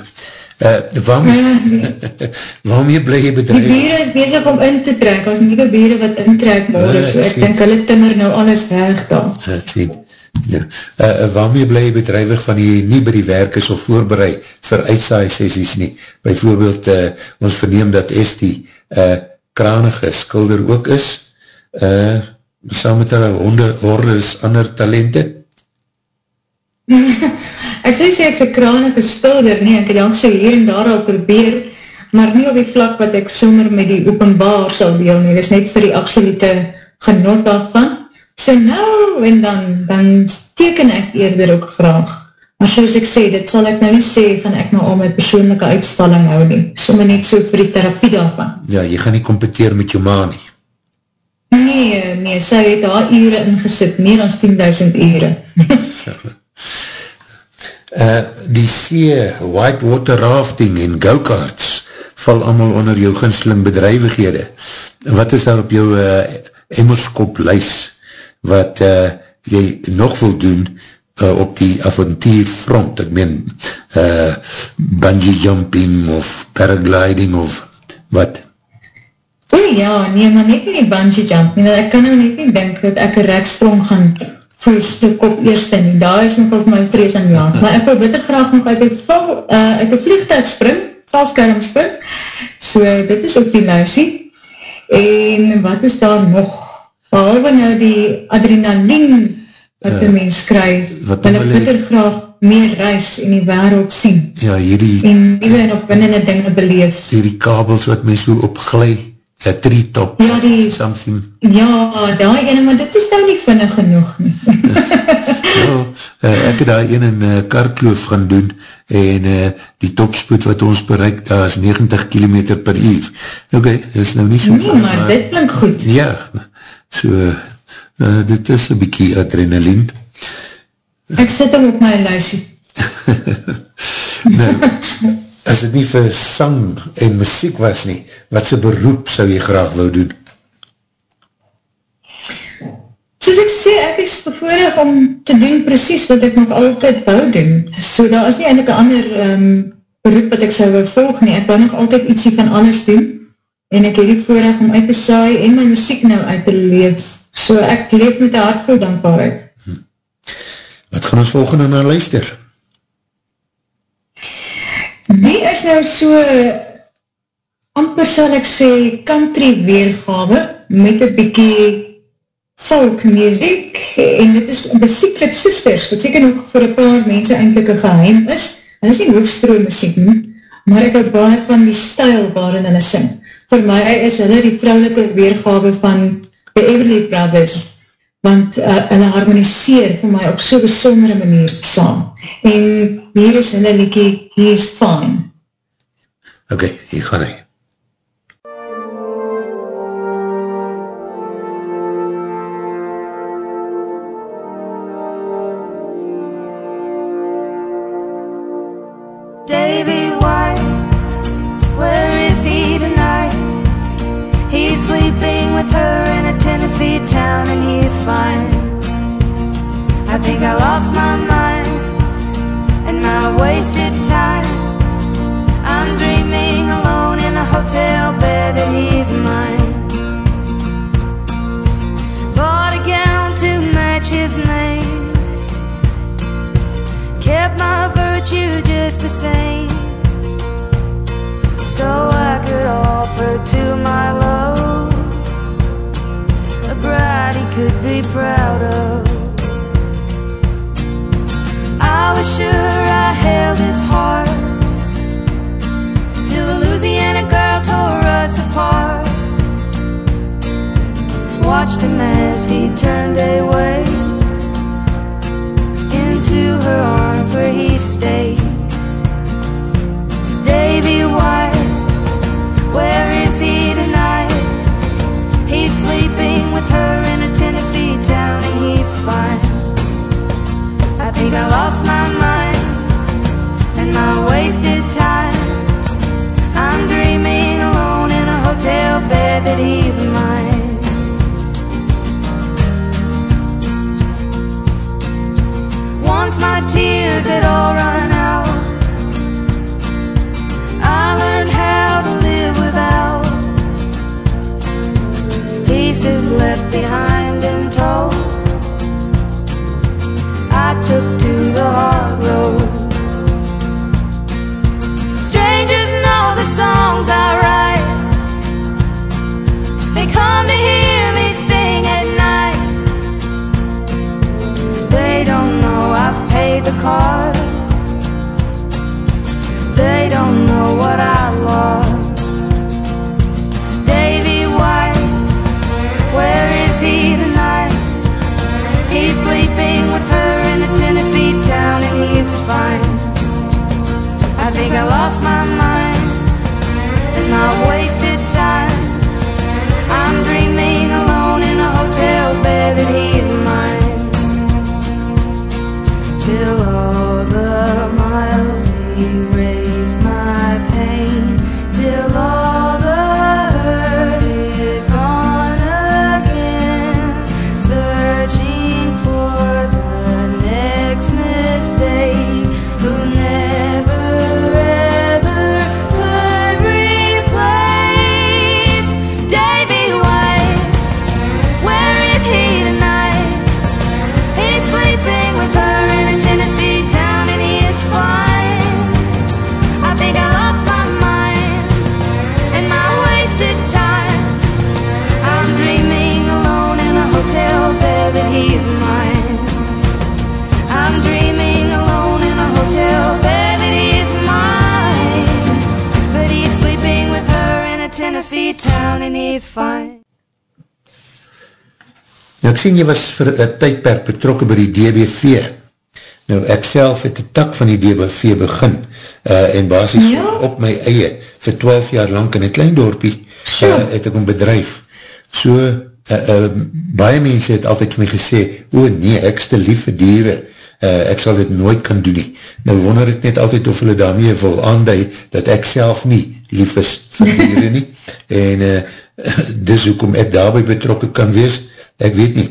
Uh, waarmee, ja, nee. waarmee bly jy bedrijf? Die bere is bezig om in te trek, as nie die bere wat intrek word, ja, so ek denk hulle timmer nou alles weg dan. Ek sê, Ja. Uh, waarmee bly jy bedrijwig van die nie by die werk is of voorbereid vir uitsaai sessies nie? Bijvoorbeeld, uh, ons verneem dat Estie uh, kranige skulder ook is, uh, saam met hulle honde, hordes, ander talente? ek sê sê ek is een kranige skulder, nie, ek het ook so hier en daar al probeer, maar nie op die vlak wat ek sommer met die openbaar sal deel nie, dit net vir die absolute genot daarvan, So nou, en dan, dan teken ek eerder ook graag. Maar soos ek sê, dit sal ek nou nie sê, gaan ek nou al my persoonlijke uitstalling hou nie. So my net so vir die therapie daarvan. Ja, jy gaan nie competeer met jou ma nie. Nee, nee, sy het haar ure ingesit, meer dan 10.000 ure. Uh, die see, whitewater rafting en go-karts val allemaal onder jou ginsling bedrijvighede. Wat is daar op jou uh, emmerskop lys? wat uh, jy nog wil doen uh, op die avontuurfront, ek meen uh, bungee jumping of paragliding of wat? O ja, nee, maar net nie bungee jumping, ek kan nou net nie denk dat ek een reksprong gaan voeste kop eerste nie, daar is nog vir my vrees aan jou, maar ek wil bitter graag nog uit die, vol, uh, uit die vliegtuig spring, valskerm spring, so dit is op die luisie, en wat is daar nog? behalwe nou die adrenaline wat uh, die mens krijg, wil ek bitter graag meer reis in die wereld sien. Ja, hierdie... En nieuwe en opwinnende dinge beleef. Hierdie kabels wat mens so opglij, ja, treetop, ja, die, something. Ja, daar ene, maar dit is nou nie vinnig genoeg nie. ja, uh, ek het daar een in uh, karkloof gaan doen, en uh, die topspoed wat ons bereik, daar is 90 km per uur. Okay, dit is nou nie so... Nee, maar, maar dit klink goed. Ja, So, uh, dit is een bykie adrenaline. Ek sit hem op my lijsie. nou, as het nie vir sang en muziek was nie, wat sy beroep sou jy graag wou doen? Soos ek sê, ek is bevoorig om te doen precies wat ek nog altyd wou doen. So, daar is nie eindelijk een ander um, beroep wat ek sou wou volg nie. Ek wou nog altyd ietsie van alles doen en ek het die voorrecht om uit te saai en my muziek nou uit te leef. So ek leef met die hart vol dankbaarheid. Hm. Wat gaan ons volgende na luister? Die is nou so amper sal ek sê country weergawe met een bykie folk music en dit is The Secret Sisters wat seker nog vir een paar mense eindelijk een geheim is. En is nie hoofdstroom muziek nie, maar ek het baie van die stijl waarin hulle sing vir my is hulle die vrouwelike weergawe van The Everly Brothers, want uh, hulle harmoniseer vir my op so'n besondere manier saam. En hier is hulle liekie, he is fine. Ok, hier gaan hy. Watched him as he turned away into her arms where he stayed. Davy White, where is he tonight? He's sleeping with her in a Tennessee town and he's fine. I think I lost my mind and my wasted time. I'm dreaming alone in a hotel bed that he's tears had all run out, I learned how to live without pieces left behind and tow. Cost. They don't know what I was vir een tydperk betrokken by die DBV. Nou, ek self het die tak van die DBV begin uh, en basis Ja? op my eie vir 12 jaar lang in een klein dorpie uh, het ek een bedrijf. So, uh, uh, baie mense het altyd vir my gesê, o nee, ek is te lief vir dieren, uh, ek sal dit nooit kan doen nie. Nou wonder ek net altyd of hulle daarmee wil aanduid dat ek self nie lief is vir dieren nie. En uh, dis hoekom ek daarby betrokken kan wees, ek weet nie.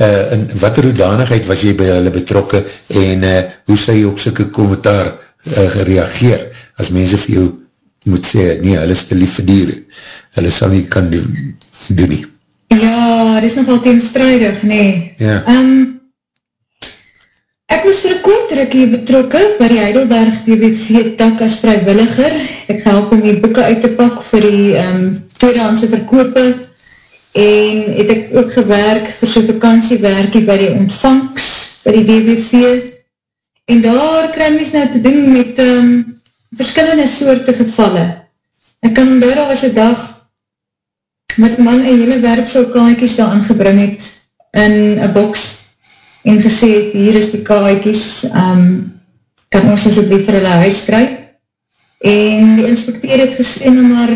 Uh, in wat hoedanigheid was jy by hulle betrokken en uh, hoe sy op syke kommentaar uh, gereageer as mense vir jou moet sê, nee, hulle is te lief vir dieren. Hulle sal nie kan doen, doen nie. Ja, dit is nogal teenstrijdig, nee. Ja. Um, ek was vir een kontrekkie betrokken by die Heidelberg DBV tak as vrijwilliger. Ek gehelp om die boeken uit te pak vir die um, tweedehandse verkope en het ek ook gewerk vir so vakantiewerkie by die ontvangs by die DBV en daar kry mys nou te doen met um, verskillende soorte gevalle. Ek kan daar was een dag met man een hele werpsel kaaikies daar aangebring het in een boks en gesê het, hier is die kaaikies, um, kan ons asjeblief vir hulle huis kry. En die inspecteer het gesê, nou maar,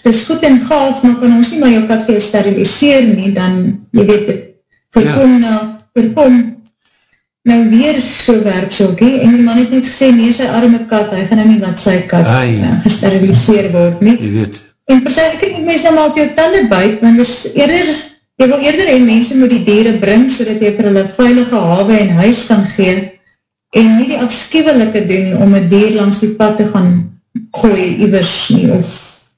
het is goed en gaaf, maar kan ons nie maar jou kat vir jou steriliseer nie, dan, jy weet het, voorkom ja. na, voorkom, nou weer so werpselkie, en die man het net gesê, nee, sy arme kat, hy gaan nou nie wat sy kat Ai. uh, gesteriliseer word nie. Jy weet, En persoonlijk moet mens nou maar op jou tanden buit, want dis eerder, jy wil eerder en mense moet die dieren bring, so dat jy vir hulle veilige hawe en huis kan gee, en nie die afskuwelike doen om een dier langs die pad te gaan gooi, iwers nie, of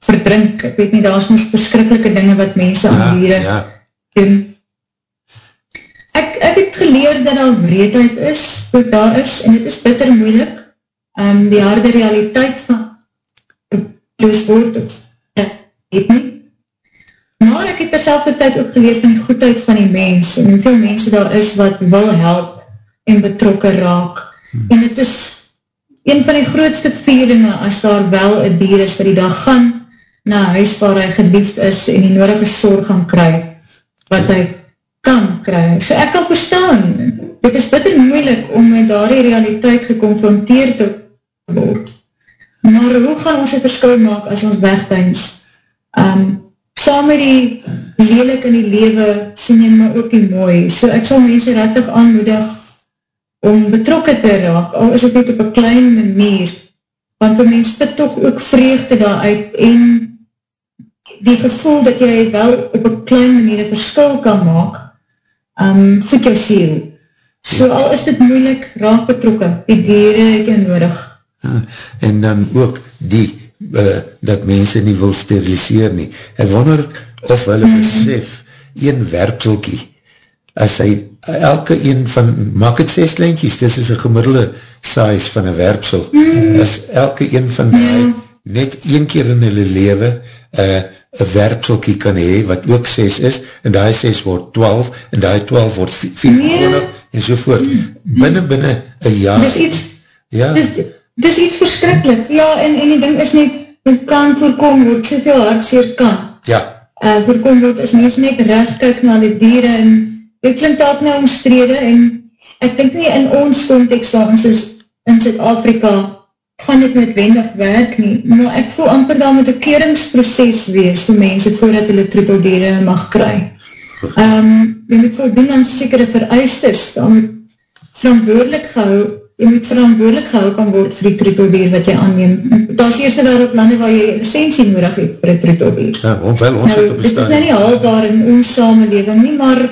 verdrink, ek weet nie, daar is moest verskrikkelike dinge wat mense ja, aan dieren ja, doen. Ek, ek het geleer dat daar wreedheid is, wat daar is, en het is bitter moeilik, um, die harde realiteit van loos word, of weet nie. Maar ek het terselfde tyd ook geleer van die goedheid van die mens, en hoeveel mense daar is wat wil help, en betrokken raak. Hmm. En het is een van die grootste vieringe, as daar wel een dier is, wat die dag gaan, na huis waar hy geliefd is, en die nodige sorg gaan kry, wat hy kan kry. So ek kan verstaan, dit is bitter moeilik om met daardie realiteit geconfronteerd te word. Maar hoe gaan ons een verskil maak as ons wegtuins? Um, saam met die lelik in die lewe sien jy maar ook die mooi. So ek sal mense rechtig aanmoedig om betrokken te raak, al is het net op een klein manier, want die mens put toch ook vreugde daaruit en die gevoel dat jy wel op een klein manier een verskil kan maak, um, voed jou siel. So al is dit moeilik, raak betrokken, die dieren het jy nodig. ja, en dan ook die, uh, dat mense nie wil steriliseer nie. Ek wonder of hulle Mhm. besef, een werpselkie, as hy, elke een van, maak het ses lijntjies, dis is een gemiddelde size van een werpsel, Mhm. as elke een van die, net een keer in hulle uh, een werpselkie kan hee, wat ook 6 is, en die 6 word 12, en die 12 word 24, Nee. en sovoort. Binnen, binnen een jaar. Dis iets, Ja, dis, dis iets verskrikkelijk. Ja, en, en die ding is net, dit kan voorkom word, soveel hartseer kan. ja, Uh, voorkom word, as mens net recht kyk na die dieren, en dit klink dat nou omstrede, en ek denk nie in ons context, waar ons is in Zuid-Afrika, gaan dit metwendig werk nie, maar ek voel amper daar moet een keringsproces wees vir mense voordat hulle troeteldieren mag kry. Um, jy moet voldoen aan sekere vereistes, dan moet verantwoordelik gehou, jy moet verantwoordelik gehou kan word vir die troeteldier wat jy aanneem. Daar is eerste daarop lande waar jy licentie nodig het vir die troeteldier. ja, onwel, ons Nou, het op dit is nou bestaan. nie haalbaar in ons samenleving nie, maar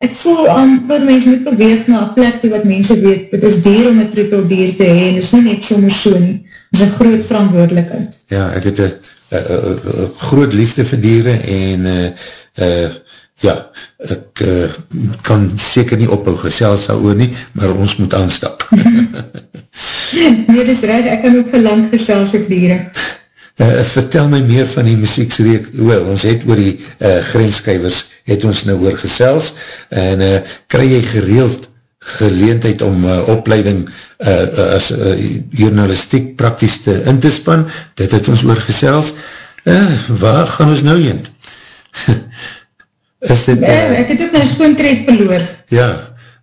ek voel amper mens moet beweeg na een plek toe wat mense weet, dit is dier om een troeteldier te heen, dit is nie net sommer so nie, dit is een groot verantwoordelikheid. Ja, ek het een groot liefde vir dieren en uh, uh, ja, ek uh, kan seker nie ophou gesels daar nie, maar ons moet aanstap. Nee, dit is reg, ek kan ook gelang gesels op dieren. Uh, vertel my meer van die muzieksreek, well, ons het oor die uh, grenskuivers, het ons nou oor gesels, en uh, kry jy gereeld geleentheid om uh, opleiding uh, as uh, journalistiek praktisch te in te span, dit het ons oor gesels, uh, waar gaan ons nou heen? Is dit... Uh, ek het ook nou spoontred verloor. ja,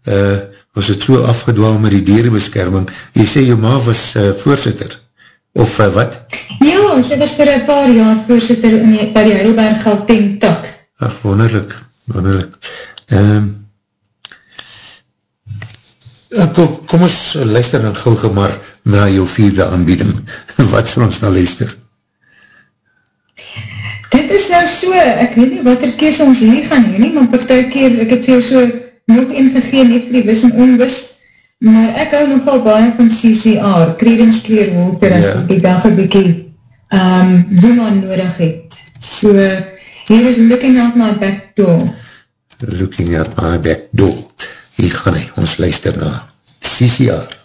uh, ons het so afgedwaal met die dierenbeskerming, jy sê jou ma was uh, voorzitter, of uh, wat? Ja, sy was vir een paar jaar voorzitter in die, by die Heidelberg Gauteng tak. Ach, wonderlik, wonderlik. Um, kom, kom ons luister dan gauw maar na jou vierde aanbieding. Wat sal ons nou luister? Dit is nou so, ek weet nie wat er kees ons hier gaan heen nie, maar partij keer, ek het vir jou so nog een gegeen, net vir die wis en onwis, maar ek hou nogal baie van CCR, Credence Clearwater, as Ja. ek die dag een bykie um, doeman nodig het. So, hier is Looking Out My Back Door. Looking at my back door. Hier gaan hy, ons luister na CCR.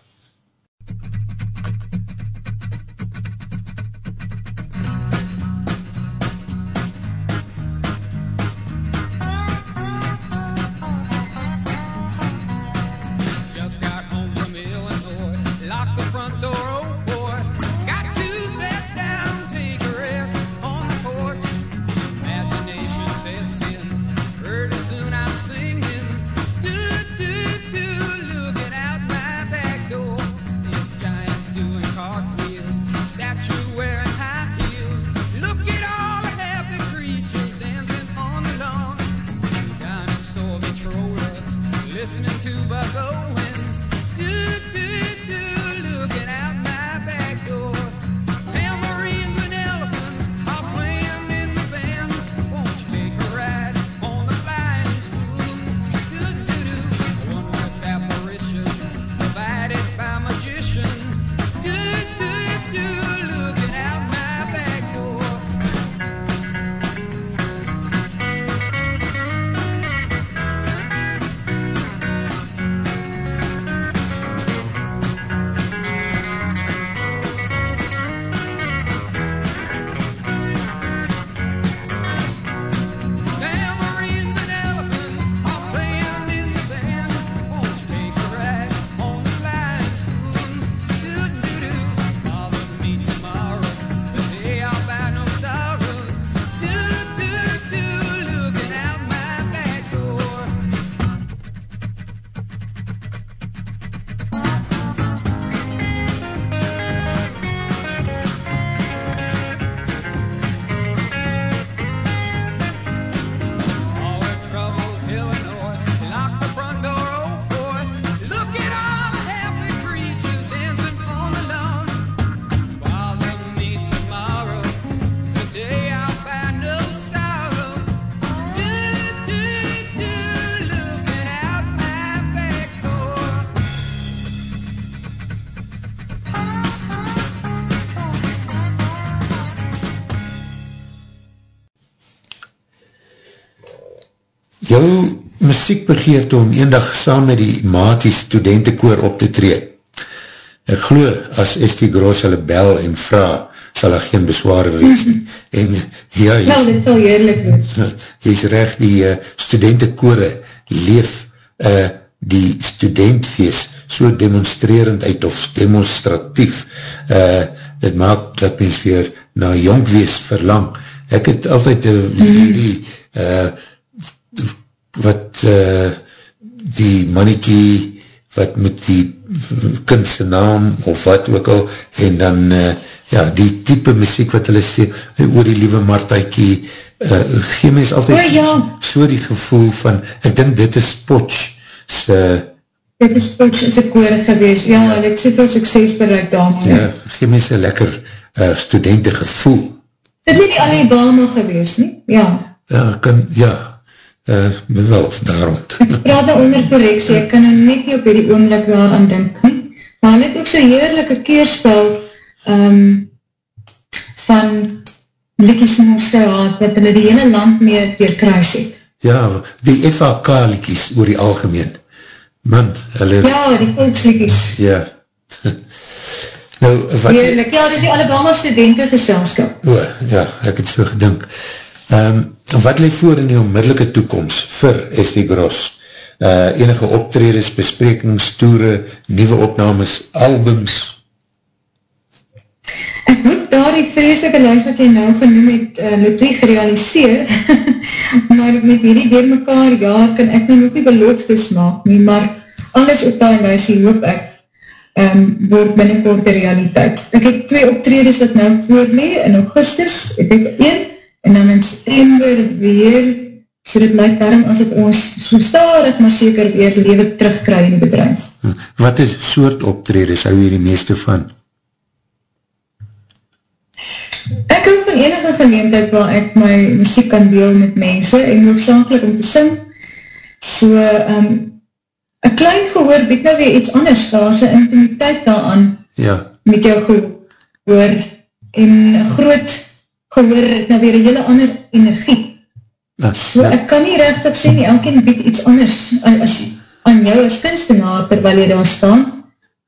Muziekbegeerte om eendag saam met die maaties studentenkoor op te tree. Ek glo, as Estie Gross hulle bel en vraag, sal er geen bezware wees. en ja, jy Ja, dit sal heerlijk wees. jy is recht, die uh, studentenkore leef uh, die studentfeest so demonstrerend uit of demonstratief. Uh, dit maak dat mens weer na jongwees verlang. Ek het altyd uh, hierdie uh, wat uh, die mannetjie wat met die kindse naam of wat ook al en dan uh, ja, die type muziek wat hulle sê, oor die liewe Martaikie uh, gee mens altyd O, ja. so die gevoel van, ek dink dit is Potsch se, Dit is Potsch is een koor gewees. Ja, ja. dit is soveel sukses bereik daarmee. ja, gee mens een lekker uh, studente gevoel. Dit het die Alabama gewees, nie? Ja. Ja, kan, ja, uh, wel, daarom. Ek praat nou onder correctie, ek kan nou net nie op hierdie oomlik daar aan dink nie. Maar hulle het ook so heerlijke keerspel um, van liedjes in ons gehad, wat hulle die hele land mee deurkruis het. Ja, die FAK liedjes oor die algemeen. Man, hulle, ja, die volksliedjes. ja. nou, wat, Heerlijk. Ja, dit is die Alabama studentengeselskap. o, ja, ek het so gedink. Um, wat leef voor in die onmiddellike toekomst vir SD Gross? Uh, enige optredes, besprekings, toere, nieuwe opnames, albums? Ek moet daar die vreselike lijst wat jy nou genoem het, uh, Lotrie gerealiseer, maar met hierdie door mekaar jaar kan ek nou nog nie beloftes maak nie, maar alles op die lijst hoop ek um, word binnenkort die realiteit. Ek het twee optredes wat nou voorlee in augustus, ek het een, en dan in september weer, so dit lyk daarom as het ons so starig maar seker weer leven terugkry in bedrijf. Wat is soort optredes hou jy die meeste van? Ek hou van enige geleentheid waar ek my muziek kan deel met mense en hoofdzakelijk om te sing. So, um, een klein gehoor bied nou weer iets anders, daar is een intimiteit daaraan Ja, met jou gehoor en groot gehoor het nou weer een hele ander energie. uh, So, ek kan nie rechtig sê nie, elkeen bied iets anders aan, as, aan jou as kunstenaar terwijl jy daar staan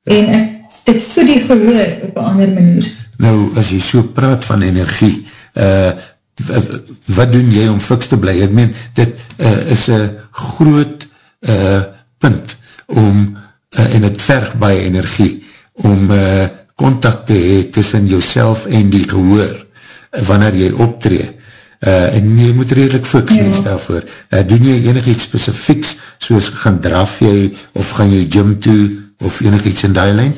en ek, dit voed die gehoor op een ander manier. nou, as jy so praat van energie, uh, wat doen jy om fiks te bly? Ek meen, dit uh, is een groot uh, punt om, uh, en het verg baie energie, om uh, contact te hee tussen jouself en die gehoor, wanneer jy optree. Uh, en jy moet redelijk fiks Ja. mens daarvoor. Uh, doen jy enig iets specifieks, soos gaan draf jy, of gaan jy gym toe, of enig iets in die lijn?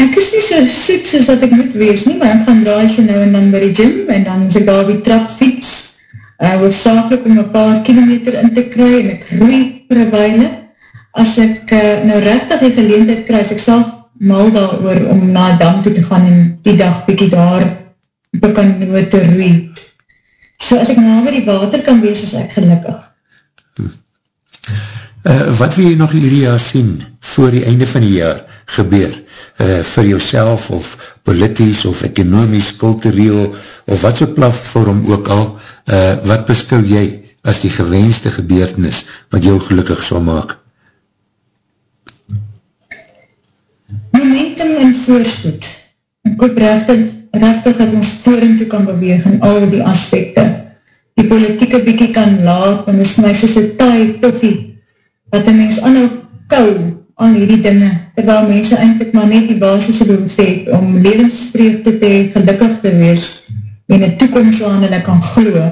Ek is nie so soet soos wat ek moet wees nie, maar ek gaan draai so nou en dan by die gym en dan is ek daar die trap fiets, uh, hoofdzakelijk om een paar kilometer in te kry en ek roei een weile. As ek uh, nou rechtig die geleentheid kry, is ek self mal daar om na dam toe te gaan en die dag bykie daar bekanoe te roei. So as ek na by die water kan wees, is ek gelukkig. Uh, wat wil jy nog hierdie jaar sien voor die einde van die jaar gebeur? Uh, vir jouself of politisch of ekonomisch, cultureel of wat so platform ook al, uh, wat beskou jy as die gewenste gebeurtenis wat jou gelukkig sal maak? momentum en voorspoed. Ek hoop rechtig, rechtig dat ons voren toe kan beweeg in al die aspekte. Die politieke bykie kan laat, en is my soos een taai toffie, wat een mens anhou kou aan hierdie dinge, terwyl mense eindelijk maar net die basisse behoefte het om levensvreugde te hee, gelukkig te wees, en een toekomst aan hulle kan glo.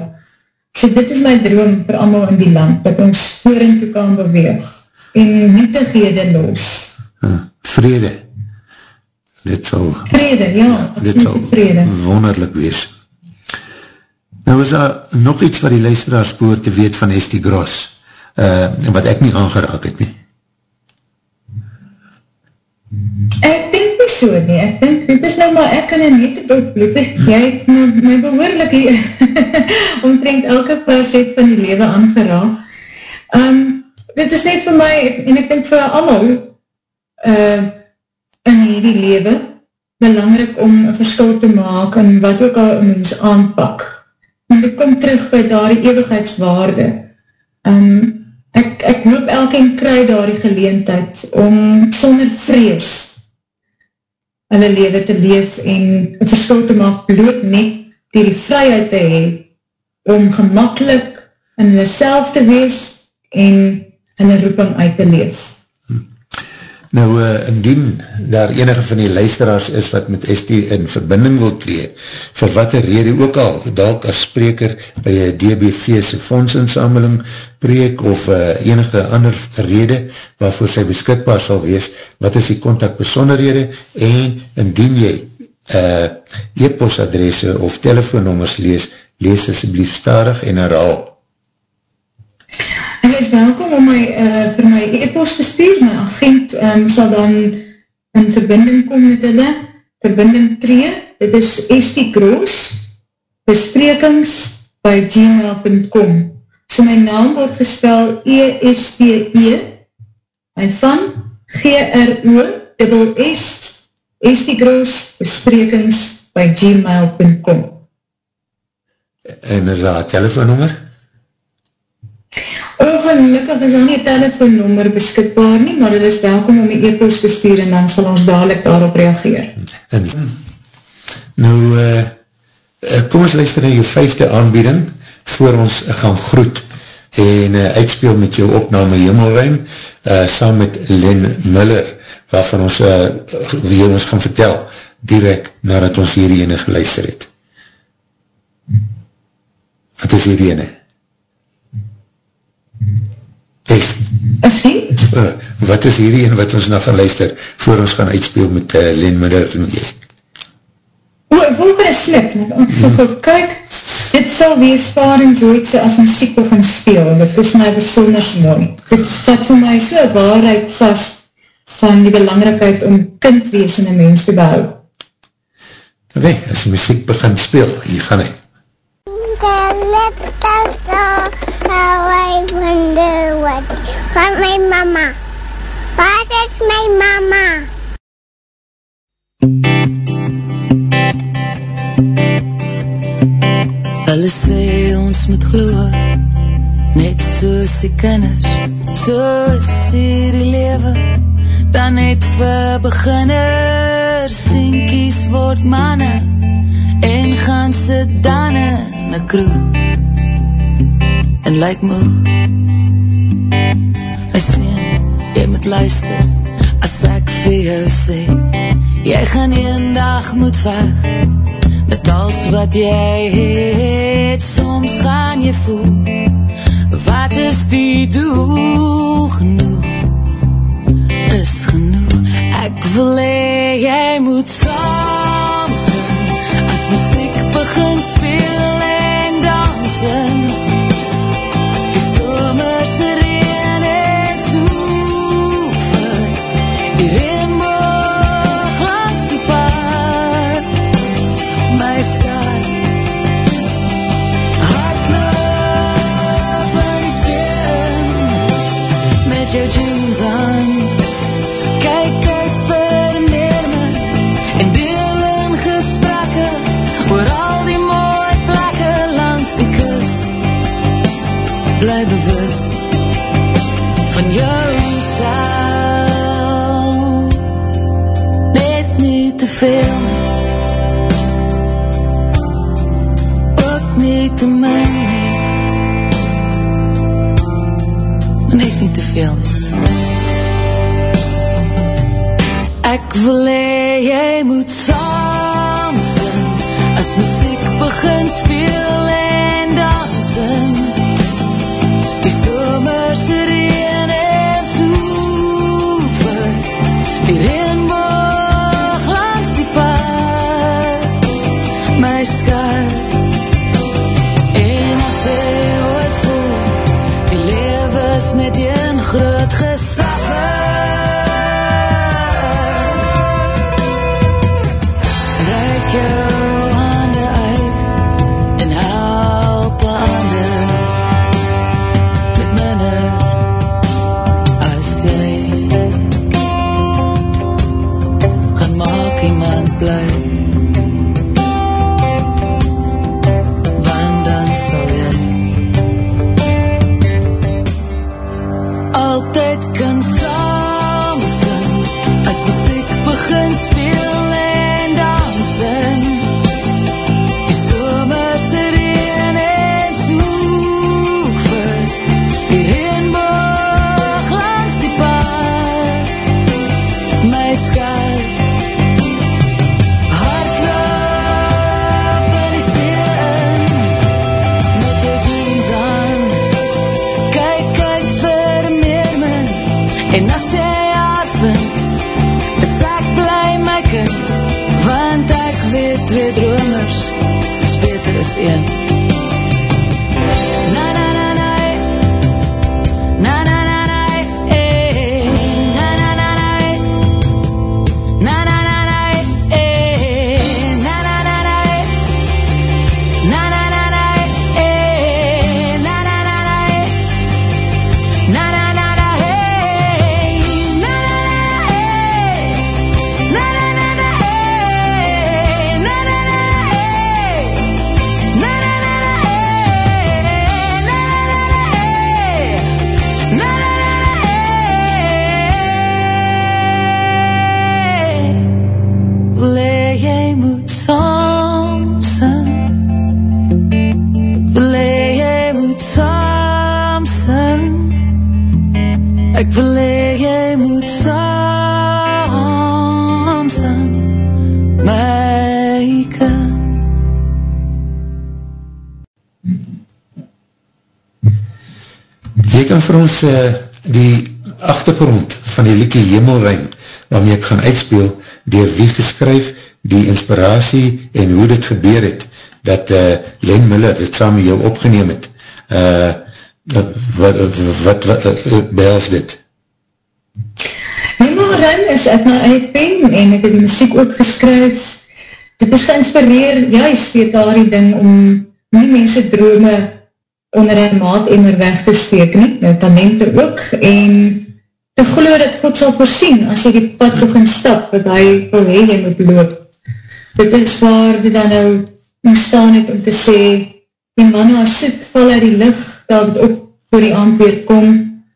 So dit is my droom vir allemaal in die land, dat ons voren toe kan beweeg, en nietighede los. Uh, vrede. Dit sal, Vrede, ja, dit sal vrede. wonderlik wees. Nou is daar nog iets wat die luisteraar spoor te weet van Estie Gross, uh, wat ek nie aangeraak het nie. Ek denk nie so nie, ek denk, dit is nou maar, ek kan nou net het oploop, jy het nou my behoorlik hier omtrent elke facet van die leven aangeraak. Um, dit is net vir my, en ek denk vir allemaal, uh, in hierdie leven, belangrik om een verskil te maak en wat ook al een mens aanpak. En dit kom terug by daar die eeuwigheidswaarde Um, ek, ek hoop elkeen kry daar die geleentheid om sonder vrees hulle leven te leef en een verskil te maak bloot net die die vryheid te hee om gemakkelijk in hulle self te wees en hulle roeping uit te leef. Nou, uh, indien daar enige van die luisteraars is wat met ST in verbinding wil tree, vir wat een rede ook al, dalk as spreker by een DBV's fondsinsameling project of uh, enige ander rede waarvoor sy beskikbaar sal wees, wat is die contact besonderhede en indien jy uh, e-postadresse of telefoonnummers lees, lees asjeblief starig en herhaal is welkom om my, uh, vir my e-post te stuur, my agent um, sal dan in verbinding kom met hulle, verbinding tree, dit is Estie Kroos, besprekings by gmail.com so my naam word gespel E-S-T-E en van G-R-O-S-S Estie Kroos, besprekings by gmail.com En is daar telefoonnummer? Ongelukkig is daar nie telefoonnummer beskikbaar nie, maar dit is welkom om die e-post te stuur en dan sal ons dadelijk daarop reageer. En, nou, uh, kom ons luister na jou vijfde aanbieding voor ons gaan groet en uh, uitspeel met jou opname Hemelruim uh, saam met Len Muller waarvan ons uh, wie ons gaan vertel direct nadat ons hierdie ene geluister het. Wat is hierdie ene? Is, uh, wat is hierdie ene wat ons na gaan luister voor ons gaan uitspeel met uh, Len en jy? O, volgende slip, hmm. kyk, dit sal wees paar en zoiets as muziek begin speel, dit is my besonders mooi. Dit staat vir my so waarheid vast van die belangrikheid om kind wees in een mens te behou. Oké, as die muziek begin speel, hier gaan hy. how I wonder what from my mama. What is my mama? Hulle sê ons moet glo Net soos die kinders Soos hierdie lewe Dan net vir beginners Sinkies word manne En gaan sit dan in een kroeg En lyk moeg My sien, jy moet luister. As ek vir jou sê Jy gaan een dag moet weg met als wat jy het Soms gaan jy voel Wat is die doel genoeg? Is genoeg. Ek wil hee, jy moet saam wil hee, jy moet saam sing As muziek begin speel en dansen. Die somerse reen en soever Die reenboog langs die pad. My skat En as jy ooit voel Die lewe is net een groot gesaffe vir ons uh, die achtergrond van die liekie Hemelruim, waarmee ek gaan uitspeel, dier wie geskryf, die inspiratie en hoe dit gebeur het, dat uh, Len Miller dit saam met jou opgeneem het. Uh, wat, wat, wat uh, behels dit? Hemelruim is uit my eie pen en ek het die muziek ook geskryf. Dit is geïnspireer, juist weet daar die ding om nie mense drome onder een maat emmer weg te steek nie, nou talente ook, en te glo dat God sal voorsien as jy die pad begin stap, wat hy wil hee jy moet loop. Dit is waar dit dan nou ontstaan het om te sê, die manna soet, val uit die licht, dat het op voor die aand weer kom,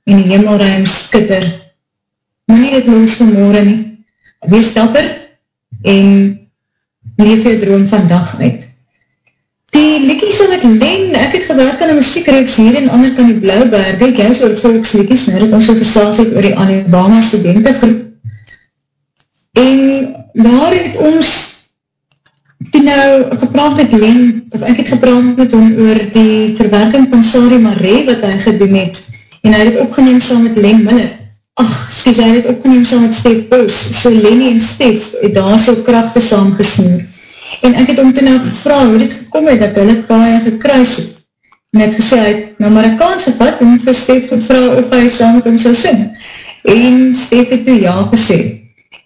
en die hemelruim skitter. Moet nie dit los vanmorgen nie. Wees dapper, en leef jou droom vandag uit. Die liekies wat ek len, ek het gewerk aan een muziekreeks hier en ander kan die Blauwberg, ek juist oor volksliekies, nou dat ons so gesels het oor die Alabama studentengroep. En daar het ons toe nou gepraat met Len, of ek het gepraat met hom oor die verwerking van Sari Marais wat hy gedoen het, en hy het opgeneem saam met Len Miller. Ach, skies, hy het opgeneem saam met Stef Bos, so Lenny en Stef het daar so krachte saamgesnoer. En ek het hom toe nou gevra hoe dit gekom het, dat hulle paie gekruis het. En het gesê, hy het nou maar een kans gevat, en vir Stef gevra of hy saam met hom sou sing. En Stef het toe ja gesê.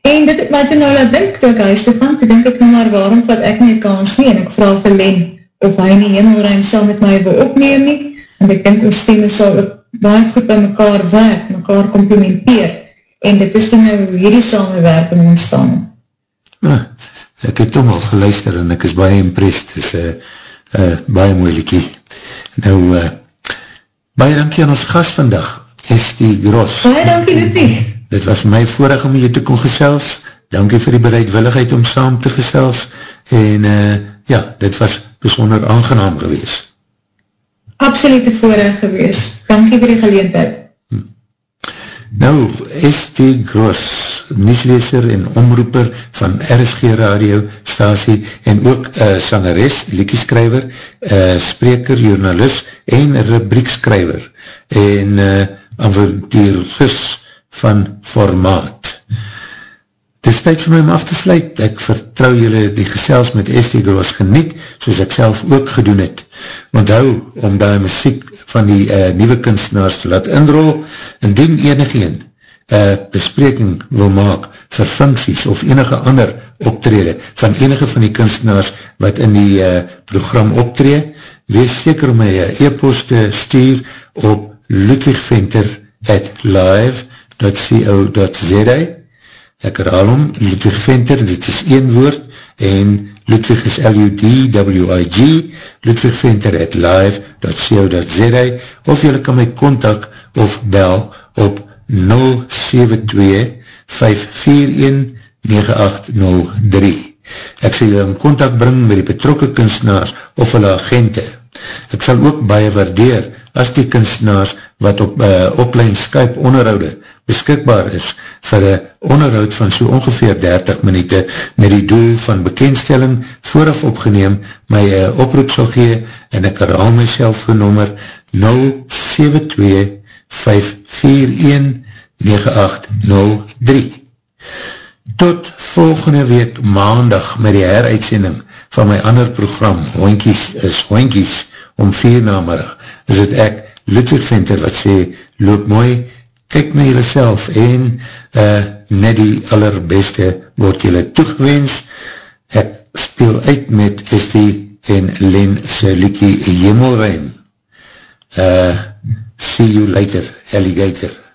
En dit het my toe nou laat dink, toe ek huis toe gaan, toe denk ek nou maar, waarom vat ek nie kans nie, en ek vraag vir Len, of hy nie hemelruim sal met my wil opneem nie, en ek denk ons stemme sal ook baie goed by mekaar werk, mekaar complementeer, en dit is toe nou hierdie samenwerking ontstaan. Ah, ek het om al geluister en ek is baie impressed, is uh, uh, baie mooi liekie. Nou, uh, baie dankie aan ons gast vandag, Estie Gros. Baie dankie, Lutie. Dit was my voorig om jy te kon gesels, dankie vir die bereidwilligheid om saam te gesels, en uh, ja, dit was besonder aangenaam gewees. Absolute voorig gewees, dankie vir die geleentheid. Nou, S.T. Gross, misleeser en omroeper van RSG Radio stasie en ook uh, sangeres, liekieskrijver, uh, spreker, journalist en rubriekskrijver en uh, avontuurgus van formaat. Het is tyd vir my om af te sluit. Ek vertrouw julle die gesels met S.T. Gross geniet, soos ek self ook gedoen het. Want hou om die muziek van die uh, nieuwe kunstenaars te laat inrol, indien enigeen uh, bespreking wil maak vir funksies of enige ander optrede van enige van die kunstenaars wat in die uh, program optree, wees seker om my e-post te stuur op ludwigventer at live.co.za Ek herhaal om, Ludwig Venter, dit is een woord, en Ludwig is L-U-D-W-I-G, Ludwig Venter at live.co.za, of jylle kan my kontak of bel op 072-541-9803. Ek sal julle in contact bring met die betrokke kunstenaars of hulle agente. Ek sal ook baie waardeer as die kunstenaars wat op eh, uh, oplein Skype onderhoude beskikbaar is vir een onderhoud van so ongeveer 30 minuten met die doel van bekendstelling vooraf opgeneem, my uh, oproep sal gee en ek herhaal myself genoemmer 072 419803. Tot volgende week maandag met die heruitsending van my ander program, Hoinkies is Hoinkies, om 4 namiddag, is het ek, Ludwig Venter, wat sê, loop mooi, kyk na jylle self en uh, net die allerbeste word jylle toegewens. Ek speel uit met Estie en Len Saliki Jemelrein. Uh, see you later alligator.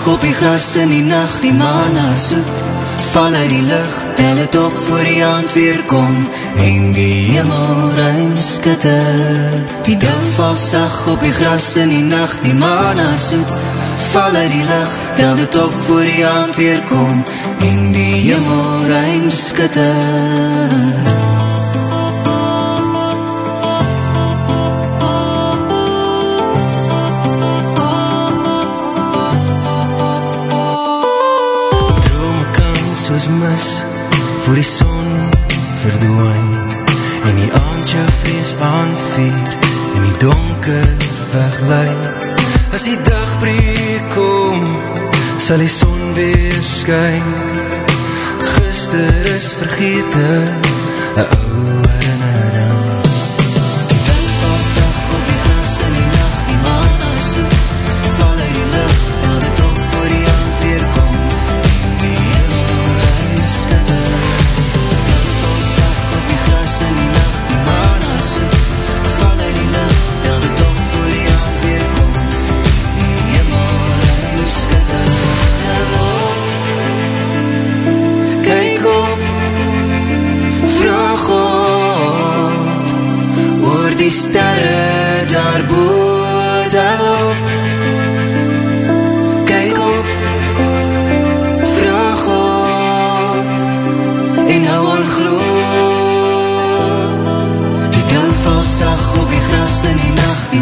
Sag op die gras in die nacht, die mana soet, val uit die lucht, tel het op voor die hand weer kom, en die hemel ruim skitter. Die blauw val sag op die gras in die nacht, die mana soet, val uit die lucht, tel het op voor die hand weer kom, en die hemel ruim skitter. Soos mis voor die son verdwijn en die aand jou vrees aanveer en die donker weglui as die dag breek kom sal die son weer skyn. Gister is vergete een ou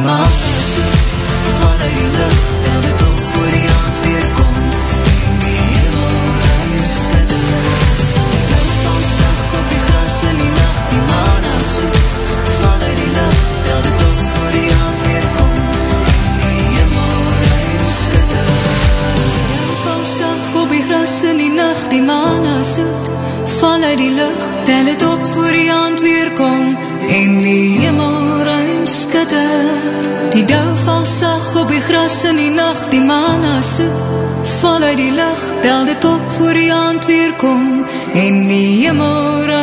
die maan is soet, val uit die lucht, tel dit op voor die hand weer kom, en die hemel ruim skitter. Die blauw val sag op die gras in die nacht, die maan is soet, val uit die lucht, tel dit op voor die hand weer kom, en die hemel ruim skitter. Die val sag op die gras in die nacht, die maan is soet, val uit die lucht, tel het op voor die hand weer kom, en die hemel ruim skitter. Die douw val sag op die gras in die nacht, die maan is soet, val uit die lucht, tel dit op voor die hand weer kom, en die hemel skitter.